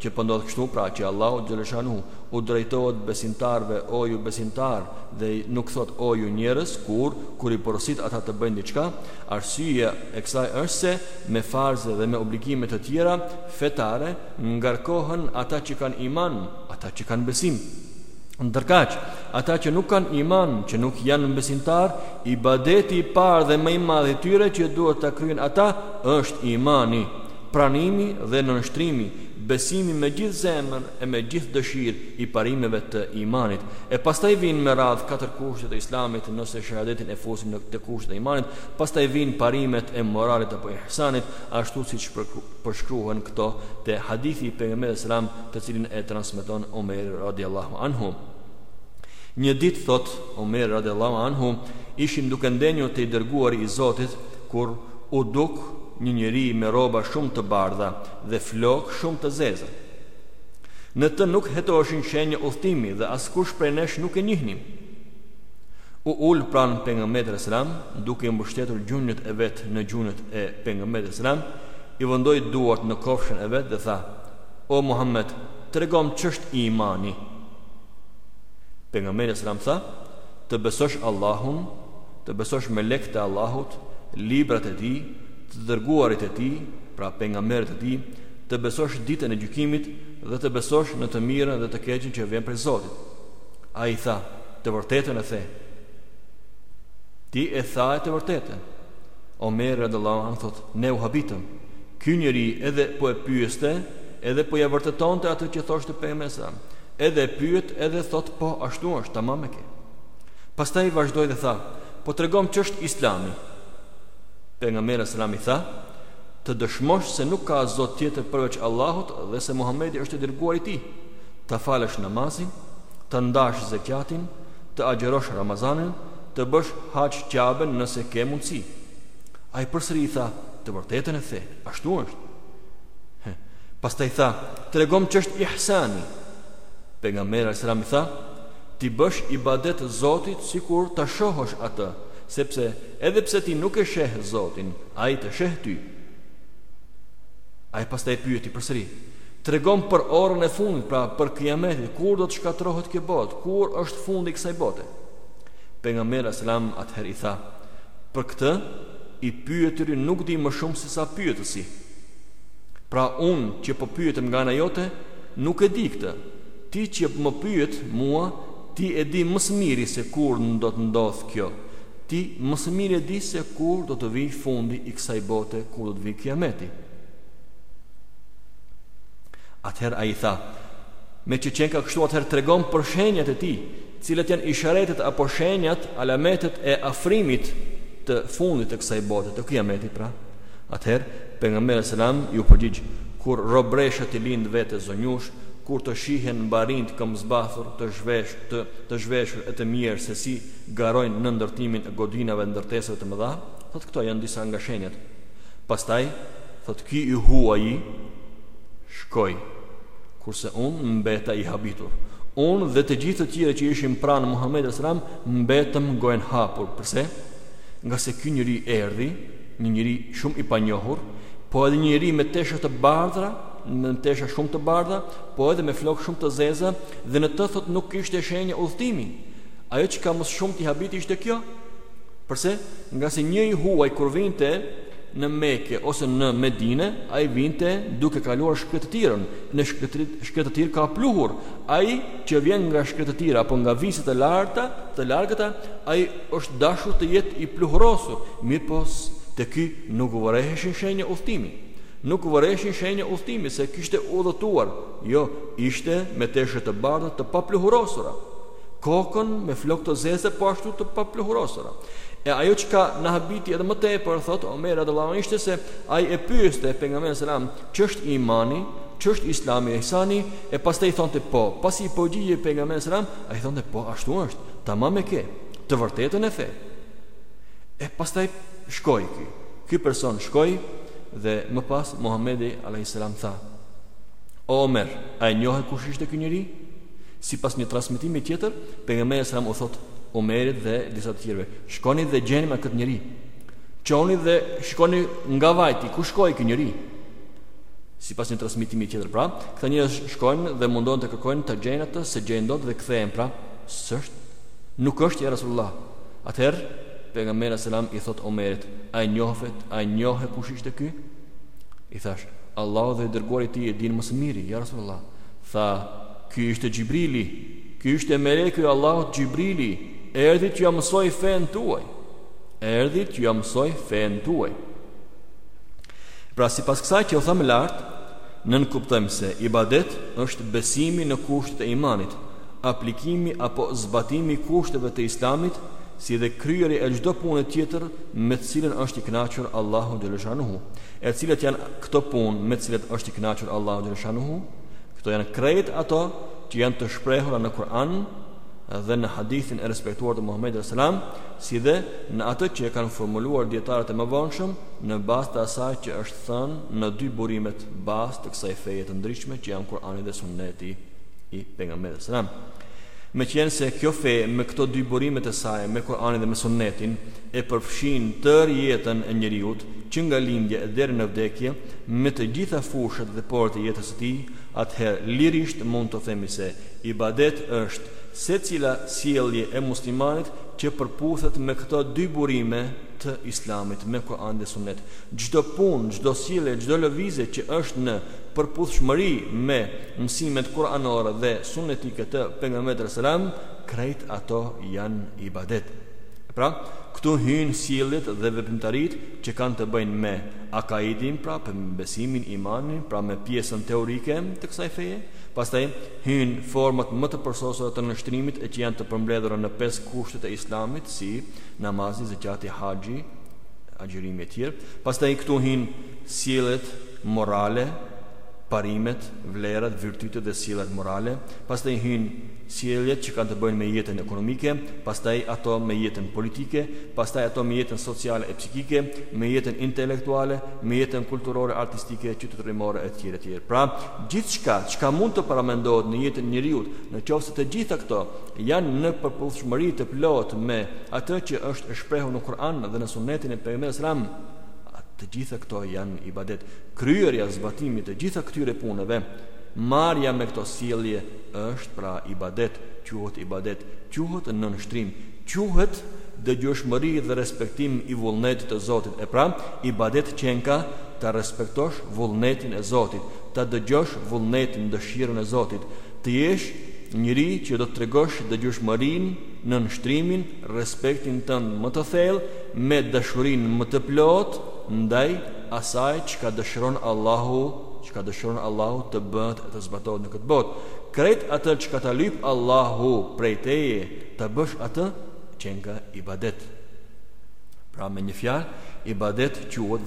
S1: që po ndodh kështu pra që Allahu xhelleshanuhu u drejtohet besimtarëve o ju besimtarë dhe nuk thotë o ju njerëz kur kur i porosit ata të bëjnë diçka arsyeja e kësaj është se me farze dhe me obligime të tjera fetare, ngarkohen ata që kanë iman, ata që kanë besim. Ndërkaq, ata që nuk kanë iman, që nuk janë besimtarë, ibadeti i parë dhe më i madh i tyre që duhet ta kryejnë ata është imani, pranimi dhe nënshtrimi, besimi me gjithë zemër e me gjithë dëshirë i parimeve të imanit. E pastaj vijnë me radhë katër kushtet e Islamit, nëse shahadetin e fusim te kushtet e imanit, pastaj vijnë parimet e moralit apo ihsanit, ashtu siç përshkruhen këto te hadithi i Pejgamberit alejhi selam, të cilin e transmeton Omeri radiallahu anhu. Një ditë thotë Omeri radiallahu anhu, ishim duke ndenjur te i dërguari i Zotit kur u duk një njeri me rroba shumë të bardha dhe flokë shumë të zeza. Në të nuk hetoheshin shenja udhëtimi dhe askush prej nesh nuk e njihnim. u ul pranë pejgamberit alejhi selam duke i mbështetur gjunjët e vet në gjunjët e pejgamberit alejhi selam i vendoi duart në kofshën e vet dhe tha o Muhammed tregom ç'është imani pejgamberi alejhi selam tha të besosh Allahun të besosh melekët e Allahut librat e tij të dërguarit e tij pra pejgamberit e tij të besosh ditën e gjykimit dhe të besosh në të mirën dhe të keqen që vjen prej Zotit ai tha Të vërtetën e the Ti e the të vërtetën Omeri radiallahu anhu thotë Ne u habitëm Ky njeri edhe po e pyeste Edhe po ia vërtetonte atë që thoshte Pejgamberi alejhi selam Edhe e pyet edhe thotë po ashtu është tamam e ke Pastaj vazhdoi dhe tha Po tregom ç'është islami Pejgamberi alejhi selam i tha Të dëshmosh se nuk ka zot tjetër përveç Allahut Dhe se Muhammedi është i dërguari i tij ta falësh namazin, ta ndash zeqatin, të agjërosh Ramazanin, të bësh haxh Qaben nëse ke mundësi. Ai përsëri i tha, të vërtetën e the, ashtu është. Pastaj tha, tregom ç'është ihsani. Pejgamberi alejhi selam i tha, t'i bësh ibadet Zotit sikur ta shohësh atë, sepse edhe pse ti nuk e sheh Zotin, ai të sheh ty. Ai pastaj pyeti përsëri, Tregom për orën e fundit, pra për Kijametin, kur do të shkatërrohet kjo botë, kur është fundi i kësaj bote. Pejgamberi alejhi selam atëherë i tha, për këtë i pyeturi nuk di më shumë se sa pyetësi. Pra unë që po pyetem nga ana jote, nuk e di këtë. Ti që më pyet mua, ti e di më së miri se kur do të ndodhë kjo. Ti më së miri e di se kur do të vijë fundi i kësaj bote, kur do të vijë Kijameti. Atëherë ai tha, meqë qenka kështu atëherë tregom për shenjat e tij, cilat janë isharetet apo shenjat, alametet e afrimit të fundit të kësaj bote, të kiametit pra. Atëherë, pejgamberi alejhi selam iu përgjigj, kur robëresha t'i lindë vetes zonjushë, kur të shihen barinjtë këmbëzbathur, të, zhvesh, të, të zhveshur e të mjerë se si garojnë në ndërtimin e godinave, ndërtesave të mëdha, thotë këto janë disa nga shenjat. Pastaj, Thotë ky i huaji shkoi, kurse unë mbeta i habitur. Unë dhe të gjithë të tjerë që ishim pranë Muhammedit alejhi selam, mbetëm gojën hapur. Përse? Ngase ky njeri erdhi, një njeri shumë i panjohur, po edhe një njeri me tesha të bardha, me tesha shumë të bardha, po edhe me flokë shumë të zeza, dhe në të thotë nuk kishte shenja udhëtimi. Ajo çka më së shumti habiti ishte kjo, Përse? Ngase një i huaj kur vinte në Mekë ose në Medinë, ai vinte duke kaluar shkretëtirën. Në shkretëtirë ka pluhur. Ai që vjen nga shkretëtira apo nga viset e larta, të largëta, ai është dashur të jetë i pluhurosur, mirëpo te ky nuk vëreheshin shenja udhëtimi. Nuk vëreheshin shenja udhëtimi se kishte udhëtuar, jo, ishte me tesha të bardha të papluhurosura. kokën me flokë të zeza po ashtu të papluhurosura. E ajo çka na habiti edhe më tepër, thotë Omeri radijallahu anhu ishte se ai e pyeste pejgamberin alejhi selam, ç'është imani, ç'është islami e ihsani, e pastaj thonte po, pasi përgjigjej pejgamberi alejhi selam, ai thonte po, ashtu është, tamam e ke, të vërtetën e the. E pastaj shkoi ky, ky person shkoi dhe më pas Muhammedi a.s. tha, O Omer, a e njohe kush ishte ky njeri? Sipas një transmetimi tjetër, pejgamberi alejhi selam u thotë Omerit dhe disa të tjerëve, shkoni dhe gjenima këtë njeri. Çoni dhe shikoni nga vajti ku shkoi ky njeri. Sipas një transmetimi tjetër pra, këta njerëz shkojnë dhe mundohen të kërkojnë ta gjejnë atë, s'e gjejnë dot dhe kthehen pra, s'është nuk është ja Rasulullah. Atëherë pejgamberi alejhi selam i thotë Omerit, a e njohët, a e njohe kush ishte ky? I thashë, Allahu dhe i dërguari i tij e dinë më së miri, ja Resulullah. Tha, ky ishte Xhibrili, ky ishte meleku i Allahut Xhibrili, erdhi t'ju mësojë fenë tuaj. Erdhi t'ju mësojë fenë tuaj. Pra sipas kësaj që u thamë lart, nënkuptojmë se ibadet është besimi në kushtet e imanit, aplikimi apo zbatimi i kushteve të Islamit si dhe kryerje e çdo pune tjetër me të cilën është i kënaqur Allahu xhel-le shanuhu. E cilat janë këto punë me të cilat është i kënaqur Allahu xhel-le shanuhu? Këto janë krejt ato që janë të shprehura në Kur'an dhe në hadithin e respektuar të Muhamedit alejhi selam, si dhe në atë që e kanë formuluar dijetarët e mëvonshëm në bazë të asaj që është thënë në dy burimet bazë të kësaj feje të ndritshme që janë Kur'ani dhe Sunneti. i Pejgamberit alejhi selam. Meqenëse kjo fe me këto dy burimet e saj, me Kur'anin dhe me Sunnetin, e përfshin tërë jetën e njeriut, që nga lindja e deri në vdekje, me të gjitha fushat dhe poret e jetës së tij, atëherë lirisht mund të themi se ibadet është secila sjellje e muslimanit që përputhet me këto dy burime të Islamit, me Kur'an dhe Sunnet. Çdo punë, çdo sjellje, çdo lëvizje që është në përputhshmëri me mësimet kuranore dhe sunnetike të Pejgamberit alejhi selam, krejt ato janë ibadet. Pra, këtu hyjnë sjelljet dhe veprimtaritë që kanë të bëjnë me akaidin, pra me besimin, imanin, pra me pjesën teorike të kësaj feje, pastaj hyjnë format më të përsosura të nënshtrimit e që janë të përmbledhura në pesë kushtet e Islamit si namazi, zekati, haxhi, agjërimi etj. Pastaj këtu hyjnë sjelljet morale, parimet, vlerat, virtytet dhe sjelljet morale, pastaj hyjnë sjelljet që kanë të bëjnë me jetën ekonomike, pastaj ato me jetën politike, pastaj ato me jetën sociale e psikike, me jetën intelektuale, me jetën kulturore, artistike, qytetërimore etj etj. Pra, gjithçka çka mund të paramendohet në jetën e njeriut, në qoftë se të gjitha këto janë në përputhshmëri të plotë me atë që është e shprehur në Kur'an dhe në Sunnetin e Pejgamberit alejhi selam, të gjitha këto janë ibadet. Kryerja, zbatimi i të gjitha këtyre punëve, marrja me këto sjellje është pra ibadet, quhet ibadet, quhet nënshtrim, quhet dëgjueshmëri dhe respektim i vullnetit të Zotit. E pra, ibadet qenka ta respektosh vullnetin e Zotit, ta dëgjosh vullnetin, dëshirën e Zotit, të jesh njeri që do të tregosh dëgjueshmërinë, nënshtrimin, respektin tënd më të thellë, me dashurinë më të plotë ndaj asaj çka dëshiron Allahu, çka dëshiron Allahu të bëhet e të zbatohet në këtë botë. Krejt atë çka ta lyp Allahu prej teje, ta bësh atë qenka ibadet. Pra me një fjalë, ibadet quhet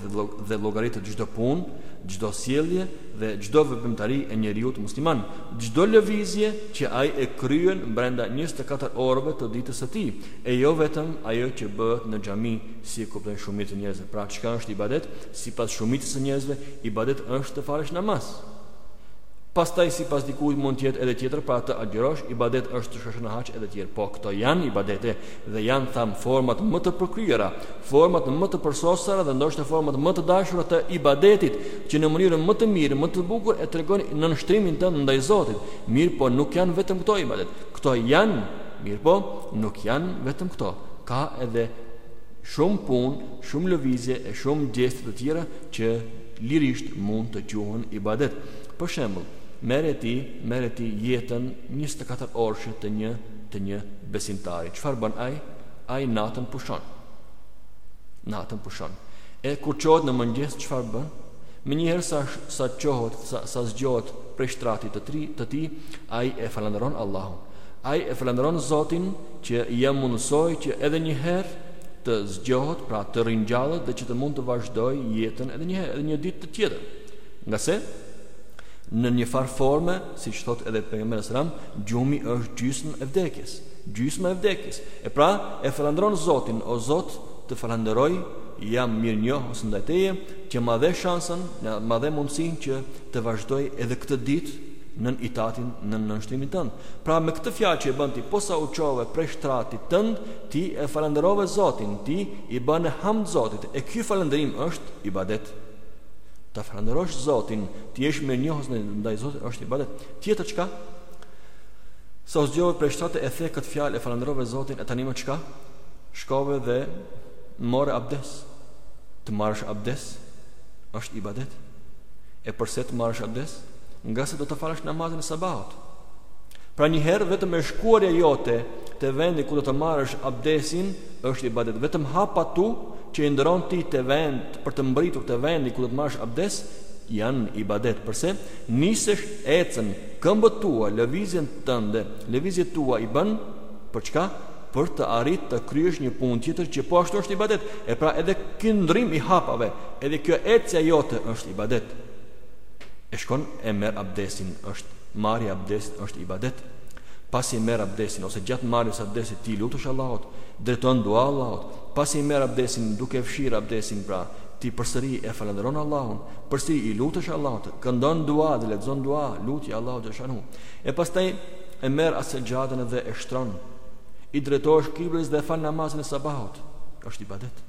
S1: dhe llogaritet çdo punë, çdo sjellje dhe çdo veprimtari e njeriut musliman. çdo lëvizje që ai e kryen brenda njëzet e katër orëve të ditës së tij, e jo vetëm ajo që bëhet në xhami, si e kuptojnë shumica e njerëzve. Pra, çka është ibadet? Sipas shumicës së njerëzve, ibadet është të falësh namaz. Pastaj sipas dikujt mund të jetë edhe tjetër, pra të agjërosh, ibadet është të shkosh në haxh e të tjerë. Po këto janë ibadete, Dhe janë, thamë, format më të përkryera, format më të përsosura dhe ndoshta format më të dashura të ibadetit, që në mënyrën më të mirë, më të bukur e tregojnë nënshtrimin tënd ndaj Zotit. Mirëpo nuk janë vetëm këto ibadet. Këto janë, mirëpo nuk janë vetëm këto. Ka edhe shumë punë, shumë lëvizje e shumë gjeste të tjera që lirisht mund të quhen ibadet. Për shembull, merre ti, merre ti jetën 24 orëshe të një të një besimtari. Çfarë bën ai? Ai natën pushon. Natën pushon. E kur çohet në mëngjes çfarë bën? Menjëherë sa sa çohet, sa sa zgjohet prej shtratit të tri, të tij, ai e falënderon Allahun. Ai e falënderon Zotin që ia mundësoi që edhe një herë të zgjohet, pra të ringjallet dhe që të mund të vazhdojë jetën edhe një herë, edhe një ditë të tjetër. Ngase në njëfarë forme Siç thotë edhe Pejgamberi alayhis salam, gjumi është gjysmë e vdekjes, gjysma e vdekjes. E pra, e falëndron Zotin, o Zot, të falënderoj, jam mirënjohës ndaj Teje, që ma dhe shansën, ma dhe mundësinë që të vazhdoj edhe këtë ditë nën itatin, nën nënshtrimin Tënd. Pra, me këtë fjalë që e bën ti, posa u çove prej shtratit tënd, ti e falënderove Zotin, ti i bëre hamd Zotit, e ky falënderim është ibadet. Ta falënderosh Zotin, të jesh mirënjohës ndaj Zotit është ibadet. Tjetër çka? Sa u zgjove prej shtratit e the këtë fjalë e falënderove Zotin e tani më çka? Shkove dhe more abdes. Të marrësh abdes është ibadet. E përse të marrësh abdes? Ngase do ta falësh namazin e sabahut. Pra një herë vetëm e shkuarja jote te vendi ku do ta marrësh abdesin është ibadet. Vetëm hapat tu që i ndron ti te vend për të mbërritur te vendi ku do të marrësh abdes janë ibadet. Përse? Nisesh, ecën, këmbët tua, lëvizjen tënde, lëvizjet tua i bën, për çka? Për të arrit të kryesh një punë tjetër që po ashtu është ibadet. E pra edhe ky ndrrim i hapave, edhe kjo ecja jote është ibadet. E shkon e merr abdesin, është marrja e abdesit është ibadet. Pasi e merr abdesin ose gjatë marrjes së abdesit ti i lutesh Allahut, drejton dua Allahut, Pasi merr abdesin duke fshirë abdesin pra ti përsëri e falënderon Allahun, përsëri i lutesh Allahut, këndon dua dhe lexon dua, lutje Allahut xheleshanuhu. E pastaj e merr sexhaden dhe e shtron. I drejtohesh kiblës dhe fal namazin e sabahut. Është ibadet.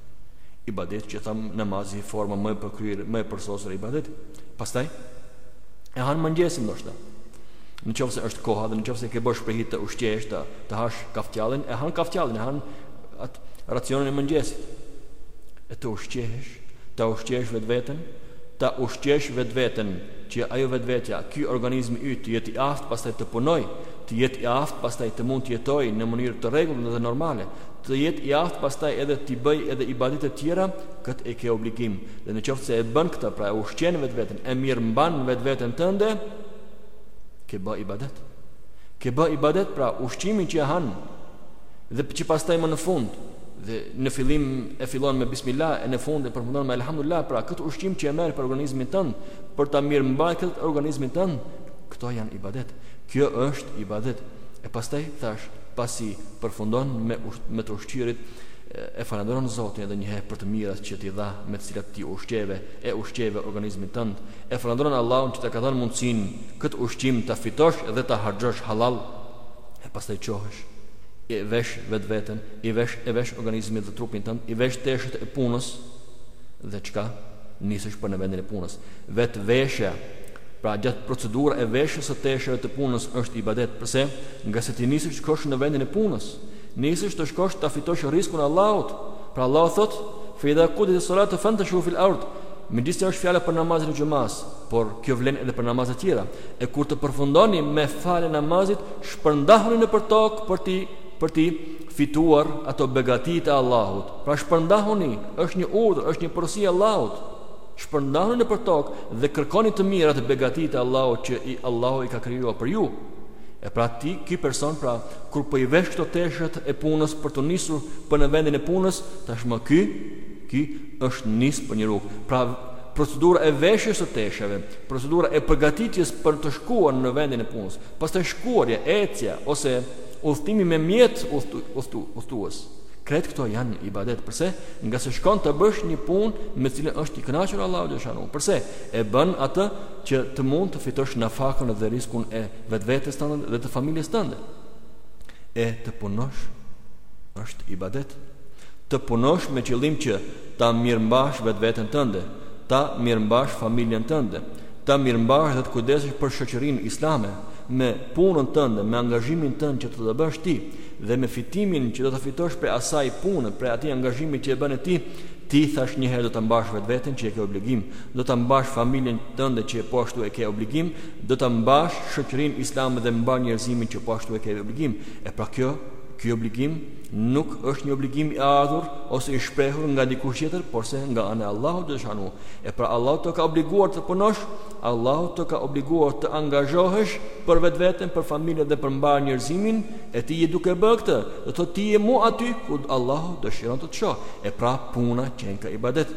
S1: Ibadet që thamë namazi forma më e përkryer, më e përsosur e ibadetit. Pastaj e han mëngjesin ndoshta. Në qoftë se është koha dhe në qoftë se ke bërë shprehi të ushqehesh të, të hash kaftjallin, e han kaftjallin, e han atë racionin e mëngjesit e të ushqehesh, ta ushqesh vetveten, ta ushqesh vetveten, që ajo vetvetja, ky organizmi yt të jetë i aftë pastaj të punojë, të jetë i aftë pastaj të mund të jetojë në mënyrë të rregullt dhe normale, të jetë i aftë pastaj edhe t'i bëjë edhe ibadet e tjera, këtë e ke obligim, dhe në qoftë se e bën këtë, pra e ushqen vetveten, e mirëmban vetveten tënde, ke bë ibadet. Ke bë ibadet, pra ushqimin që e han, Dhe që pastaj më në fund, dhe në fillim e fillon me bismillah e në fund e përfundon me elhamdulillah, pra këtë ushqim që e merr për organizmin tënd, për ta mirëmbajtur organizmin tënd, këto janë ibadet. Kjo është ibadet. E pastaj thashë, pasi përfundon me me të ushqyerit e falënderon Zotin edhe një herë për të mirat që t'i dha me të cilat ti ushqeve e ushqeve organizmin tënd e falënderon Allahun që të ka dhënë mundësinë këtë ushqim ta fitosh dhe ta harxhosh hallall e pastaj çohesh, i vesh vetveten, i vesh e vesh organizmin dhe trupin tënd, i vesh teshat e punës, dhe çka nisesh për në vendin e punës. Vetë veshja, pra gjatë procedura e veshjes së teshave të punës është ibadet, përse ngase ti nisesh të shkosh në vendin e punës, nisesh të shkosh ta fitosh riskun e Allahut, pra Allahu thotë, fe idha kudijetis salatu fenteshiru fil erd, megjithëse është fjala për namazin e xhumasë, por kjo vlen edhe për namazet tjera, E kur të përfundoni me faljen e namazit, shpërndahuni nëpër tokë për t'i për t'i fituar ato begatitë e Allahut. Pra shpërndahuni, është një urdhër, është një porosi e Allahut. Shpërndahuni nëpër tokë dhe kërkoni të mirat, begatitë e Allahut që Allahu i ka krijuar për ju. E pra ti, ky person pra, kur po i vesh këto teshat e punës për t'u nisur për në vendin e punës, tashmë ky, ky është nis për një rrugë. Pra, procedura e veshjes së teshave, procedura e përgatitjes për të shkuar në vendin e punës, pastaj shkuarja, ecja ose udhëtimi me mjet udhëtues. Krejt këto janë ibadet. Përse? Ngase shkon të bësh një punë me të cilën është i kënaqur Allahu xhelleshanuhu. Përse? E bën atë që të mund të fitosh nafakën dhe riskun e vetvetes tënde dhe të familjes tënde. E të punosh është ibadet. Të punosh me qëllim që ta mirëmbash vetveten tënde, ta mirëmbash familjen tënde, ta mirëmbash dhe të kujdesesh për shoqërinë islame, me punën tënde, me angazhimin tënd që do ta bësh ti, dhe me fitimin që do ta fitosh prej asaj pune, prej atij angazhimi që e bën ti, ti thashë njëherë do ta mbash vetveten që e ke obligim, do ta mbash familjen tënde që po ashtu e ke obligim, do ta mbash shoqërinë islame dhe mbarë njerëzimin që po ashtu e ke obligim. E pra kjo, ky obligim, Nuk është një obligim i ardhur ose i shprehur nga dikush tjetër, porse nga ana e Allahut xhele shanuhu. E pra Allahu të ka obliguar të punosh, Allahu të ka obliguar të angazhohesh për vetveten, për familjen dhe për mbarë njerëzimin, e ti je duke bërë këtë, do të thotë ti je mu aty ku Allahu dëshiron të të shohë. E pra puna qenka ibadet.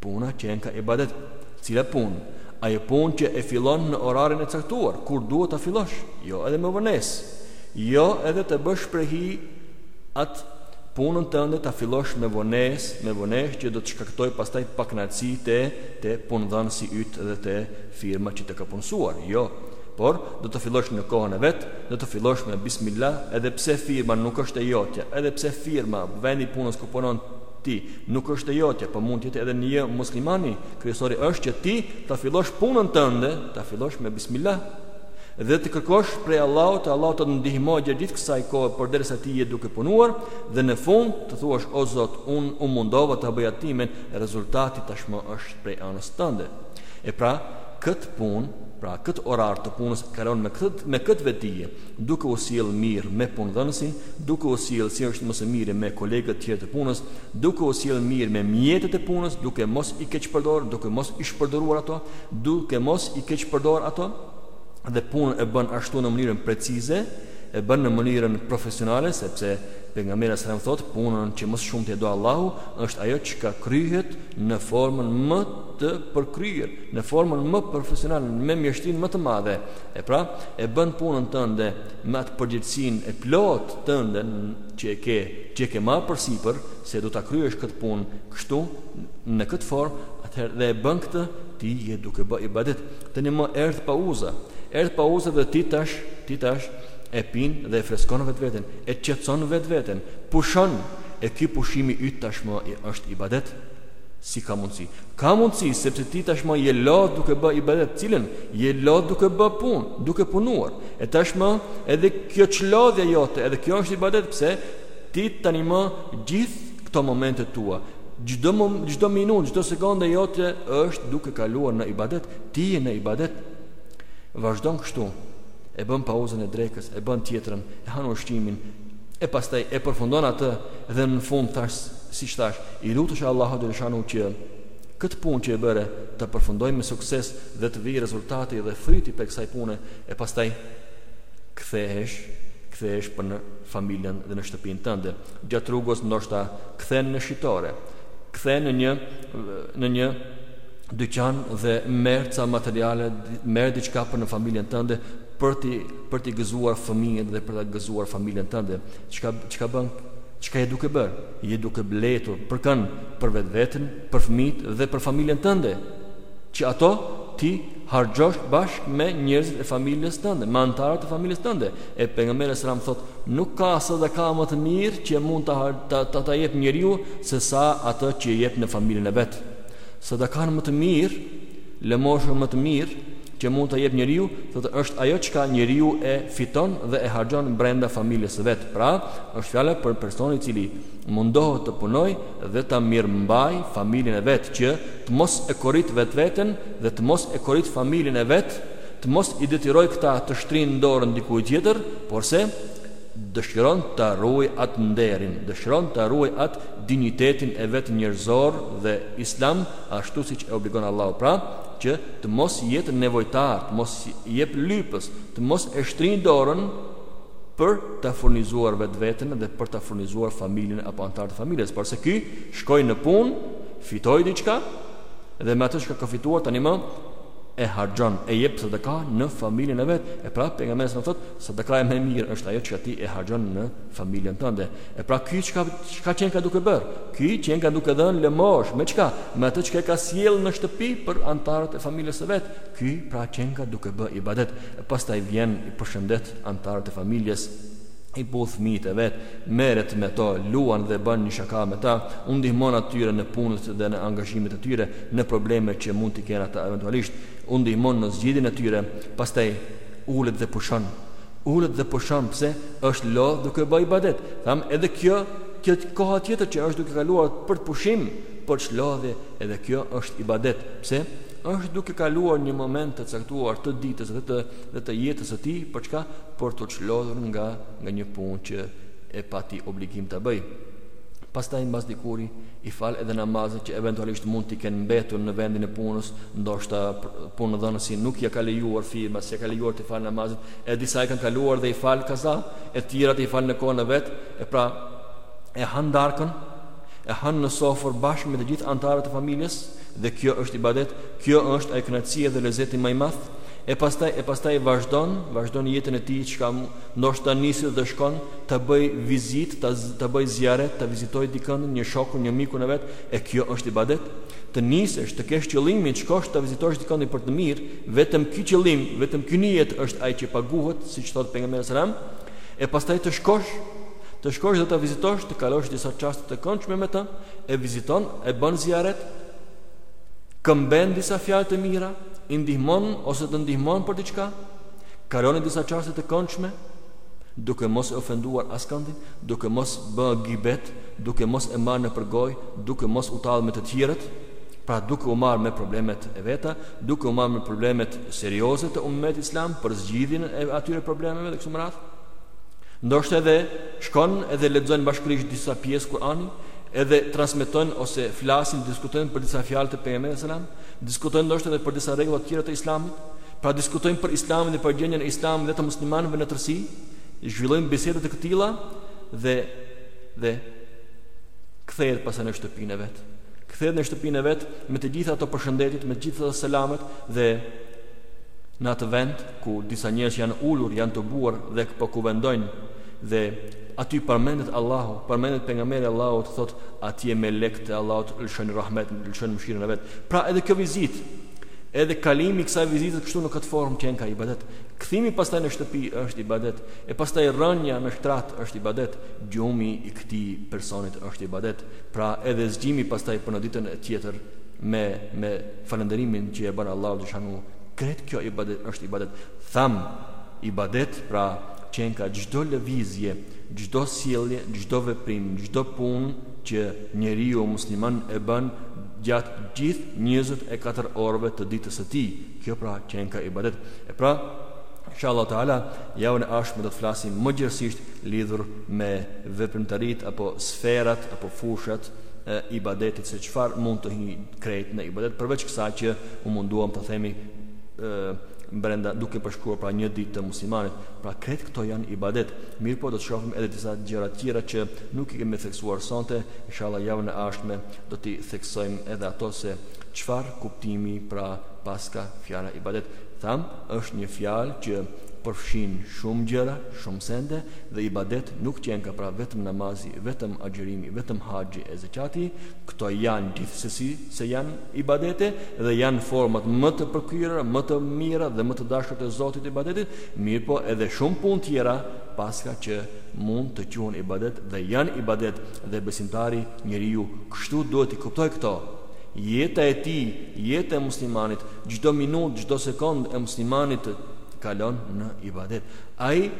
S1: Puna qenka ibadet. Cila punë? Ajo punë që e fillon në orarin e caktuar, kur duhet ta fillosh, jo edhe me vonesë. Jo edhe të bësh shprehi at punën tënde ta fillosh me vonesë me vonesë që do të shkaktojë pastaj pakënaqësi te te punëdhënësi yt dhe te firma që të ka punësuar jo por do të fillosh në kohën e vet do të fillosh me bismillah edhe pse firma nuk është e jotja edhe pse firma vendi i punës ku punon ti nuk është e jotja po mund të jetë edhe e një muslimani kryesori është që ti ta fillosh punën tënde ta fillosh me bismillah dhe të kërkosh prej Allahut, Allahu të ndihmojë gjatë gjithë kësaj kohe përderisa ti je duke punuar dhe në fund të thuash o Zot, unë u mundova ta bëj timen, rezultati tashmë është prej anës tënde. E pra, këtë punë, pra këtë orar të punës kalon me këtë me këtë vetëdije, duke u sjell mirë me punëdhënësin, duke u sjell si është më së miri me kolegët tjerë të punës, duke u sjell mirë me mjetet e punës, duke mos i keqpërdor, duke mos i shpërdoruar ato, duke mos i keqpërdorë ato dhe punën e bën ashtu në mënyrën precize, e bën në mënyrën profesionale, sepse Pejgamberi alajhi wasallam thotë, punën që më së shumti e do Allahu është ajo çka kryhet në formën më të përkryer, në formën më profesionale, me mjeshtërinë më të madhe. E pra, e bën punën tënde me atë përgjegjësinë e plotë tënde që e ke, që e ke marrë përsipër se do ta kryesh këtë punë Kështu, në këtë formë, atëherë dhe e bën këtë, ti je duke bë ibadet. Tani më erdh pauza. Erdh pauza dhe ti tash, ti tash e pin dhe e freskon vetveten, e qetëson vetveten, pushon. E ky pushimi yt tashmë është ibadet. Si ka mundësi? Ka mundësi sepse ti tashmë je lodh duke bë ibadet, cilën je lodh duke bë punë, duke punuar. E tashmë edhe kjo çlodhja jote, edhe kjo është ibadet pse ti tani më gjithë këto momente tua. Çdo çdo minutë, çdo sekonde jote është duke kaluar në ibadet, ti je në ibadet. Vazhdon kështu. E bën pauzën e drekës, e bën tjetrën, e han ushqimin, e pastaj e përfundon atë dhe në fund thash, siç thash, i lutesh Allahut xhele shanuhu që këtë punë që e bëre të përfundojë me sukses dhe të vijë rezultati dhe fryti prej kësaj pune e pastaj kthehesh kthehesh për në familjen dhe në shtëpinë tënde. gjatë rrugës ndoshta kthen në shitore, kthen në një në një dyqan dhe merr ca materiale, merr diçka për në familjen tënde për t'i për t'i gëzuar fëmijët dhe për ta gëzuar familjen tënde. Çka çka bën? Çka je duke bërë? Je duke blejtur për kën? Për vetveten, për fëmijët dhe për familjen tënde. Që ato t'i harxhosh bashkë me njerëzit e familjes tënde, me anëtarët e familjes tënde. E pejgamberi alejhi selam thotë, nuk ka sadaka më të mirë që mund ta ta ta, ta jep njeriu se sa atë që e jep në familjen e vet. Sadakan më të mirë, lëmoshën më të mirë që mund ta jep njeriu, thotë është ajo çka njeriu e fiton dhe e harxhon brenda familjes së vet. Pra, është fjala për personin i cili mundohet të punojë dhe ta mirëmbajë familjen e vet që të mos e korit vetveten dhe të mos e korit familjen e vet të mos i detyrojë këta të shtrinë dorën dikujt tjetër, porse dëshiron ta ruajë atë nderin, dëshiron ta ruajë atë dinjitetin e vet njerëzor dhe islam, ashtu siç e obligon Allahu, pra, që të mos jetë nevojtar, të mos jetë lypës, të mos e shtrin dorën për ta furnizuar vetveten dhe për ta furnizuar familjen apo anëtarët e familjes, porse ky shkoi në punë, fitoi diçka dhe me atë çka ka fituar tani më e harxhon e jep sadaka në familjen e vet e pra pejgamberi a.s. thotë sadakaja më e mirë është ajo çka ti e harxhon në familjen tënde e pra ky çka çka qenka duke bërë ky qenka duke dhënë lëmoshë me çka me atë çka e ka sjellë në shtëpi për anëtarët e familjes së vet ky pra qenka duke bë ibadet e pastaj vjen i përshëndet anëtarët e familjes i puth fëmijët e vet, merret me to, luan dhe bën një shaka me ta, u ndihmon atyre në punët dhe në angazhimet e tyre, në problemet që mund t'i kenë ata eventualisht, u ndihmon në zgjidhjen e tyre, pastaj ulet dhe pushon. Ulet dhe pushon pse? Është lodh duke bë ibadet. Thamë edhe kjo, kjo koha tjetër që është duke kaluar për të pushim, për çlodhje, edhe kjo është ibadet. Pse? Është duke kaluar një moment të caktuar të ditës dhe të dhe të jetës së tij për çka për t'u çlodhur nga nga një punë që e pati obligim ta bëjë. Pastaj mbas dikuri i fal edhe namazet që eventualisht mund t'i kenë mbetur në vendin e punës, ndoshta punëdhënësi nuk ia ka lejuar firma, s'ia ka lejuar t'i falë namazet, e disa i kanë kaluar dhe i fal kaza, e tjerat i fal në kohën e vet, e pra e hanë darkën, e hanë në sofër bashkë me të gjithë anëtarët e familjes dhe kjo është ibadet, kjo është ajo kënaqësi dhe lezeti më i madh. E pastaj e pastaj vazhdon, vazhdon jetën e tij çka ndoshta niset dhe shkon ta bëj vizitë, të, ta bëj zijaret, ta vizitoj dikënd, një shokun, një mikun e vet, e kjo është ibadet. Të nisesh, të kesh qëllimin, të shkosh të vizitosh dikënd për të mirë, vetëm ky qëllim, vetëm ky nijet është ai që paguhet, siç thotë pejgamberi alejhi selam. E pastaj të shkosh, të shkosh dhe të vizitosh, të kalosh disa çaste të këndshme me të, e viziton, e bën zijaret, Këmben disa fjalë të mira? I ndihmon ose të ndihmon për diçka? Kaloni disa çaste të këndshme? Duke mos e ofenduar askëndin, duke mos bë gibet, duke mos e marrë nëpër gojë, duke mos u tall me të tjerët, pra duke u marrë me problemet e veta, duke u marrë me problemet serioze të ummetit islam për zgjidhjen e atyre problemeve dhe kështu me radhë. Ndoshta edhe shkon edhe lexojnë bashkërisht disa pjesë Kur'ani, edhe transmetojnë ose flasin, diskutojnë për disa fjalë të Pejgamberit alejhi selam, diskutojnë ndoshta edhe për disa rregulla të tjera të Islamit, pra diskutojnë për Islamin dhe për gjendjen e Islamit dhe të muslimanëve në tërësi, zhvillojnë biseda të këtilla dhe dhe kthehet pastaj në shtëpinë e vet. Kthehet në shtëpinë e vet me të gjitha ato përshëndetjet, me të gjitha ato selamet dhe Në atë vend ku disa njerëz janë ulur, janë tubuar dhe po kuvendojnë dhe aty përmendet Allahu, përmendet Pejgamberi i Allahut, thotë, atje melekët e Allahut lëshojnë rahmet, lëshojnë mëshirën e vet. Pra edhe kjo vizitë, edhe kalimi i kësaj vizite kështu në këtë formë qenka ibadet. Kthimi pastaj në shtëpi është ibadet, e pastaj rënia në shtrat është ibadet, gjumi i këtij personit është ibadet. Pra edhe zgjimi pastaj për në ditën e tjetër me me falënderimin që e bën Allahu xheleshanuhu Krejt kjo ibadet është ibadet. Tham ibadet pra qenka çdo lëvizje, çdo sjellje, çdo veprim, çdo punë që njeriu musliman e bën gjatë gjithë 24 orëve të ditës së tij. Kjo pra qenka ibadet. E pra, inshallahu teala, javën e ardhshme do të flasim më gjerësisht lidhur me veprimtaritë apo sferat apo fushat e ibadetit se çfarë mund të hyjë krejt në ibadet përveç kësaj që u munduam ta themi brenda duke përshkruar pra një ditë të muslimanit. Pra kret këto janë ibadet. Mirëpo do të shohim edhe disa gjëra të tjera që nuk i kemi theksuar sonte, inshallah javën e ardhshme do t'i theksojmë edhe ato se çfarë kuptimi pra paska fjala ibadet. Tham, është një fjalë që përfshin shumë gjëra, shumë sende dhe ibadet nuk qenka pra vetëm namazi, vetëm agjërimi, vetëm haxhi e zekati, këto janë gjithsesi se janë ibadete dhe janë format më të përkryera, më të mira dhe më të dashura të Zotit të ibadetit, mirëpo edhe shumë punë tjera paska që mund të quhen ibadet dhe janë ibadet dhe besimtari, njeriu, kështu duhet t'i kuptojë këto. Jeta e tij, jeta e muslimanit, çdo minutë, çdo sekondë e muslimanit kalon në ibadet. Ai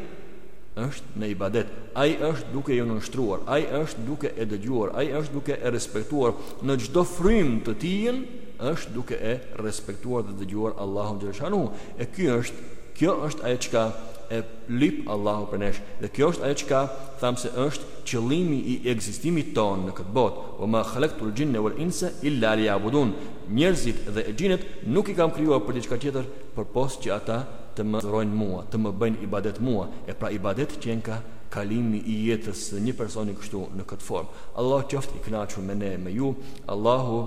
S1: është në ibadet, ai është duke iu nënshtruar, ai është duke e dëgjuar, ai është duke e respektuar në çdo frymë të tijën është duke e respektuar dhe dëgjuar Allahun xheleshanuhu e ky është kjo është ajo çka e lip Allahu prej nesh dhe kjo është ajo çka thamë se është qëllimi i ekzistimit tonë në këtë botë wa ma khalaqtul jinne wal insa illa liyabudun njerëzit dhe xhinët nuk i kam krijuar për diçka tjetër përpos që ata të më adhurojnë mua të më bëjnë ibadet mua e pra ibadet qenka kalimi i jetës së një personi kështu në këtë formë. Allahu qoftë i kënaqur me ne, me ju. Allahu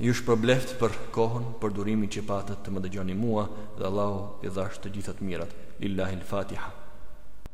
S1: ju shpërbleftë për kohën, për durimin që patët të më dëgjoni mua dhe Allahu ju dhashtë të gjitha të mirat. Lillahi al-Fatiha.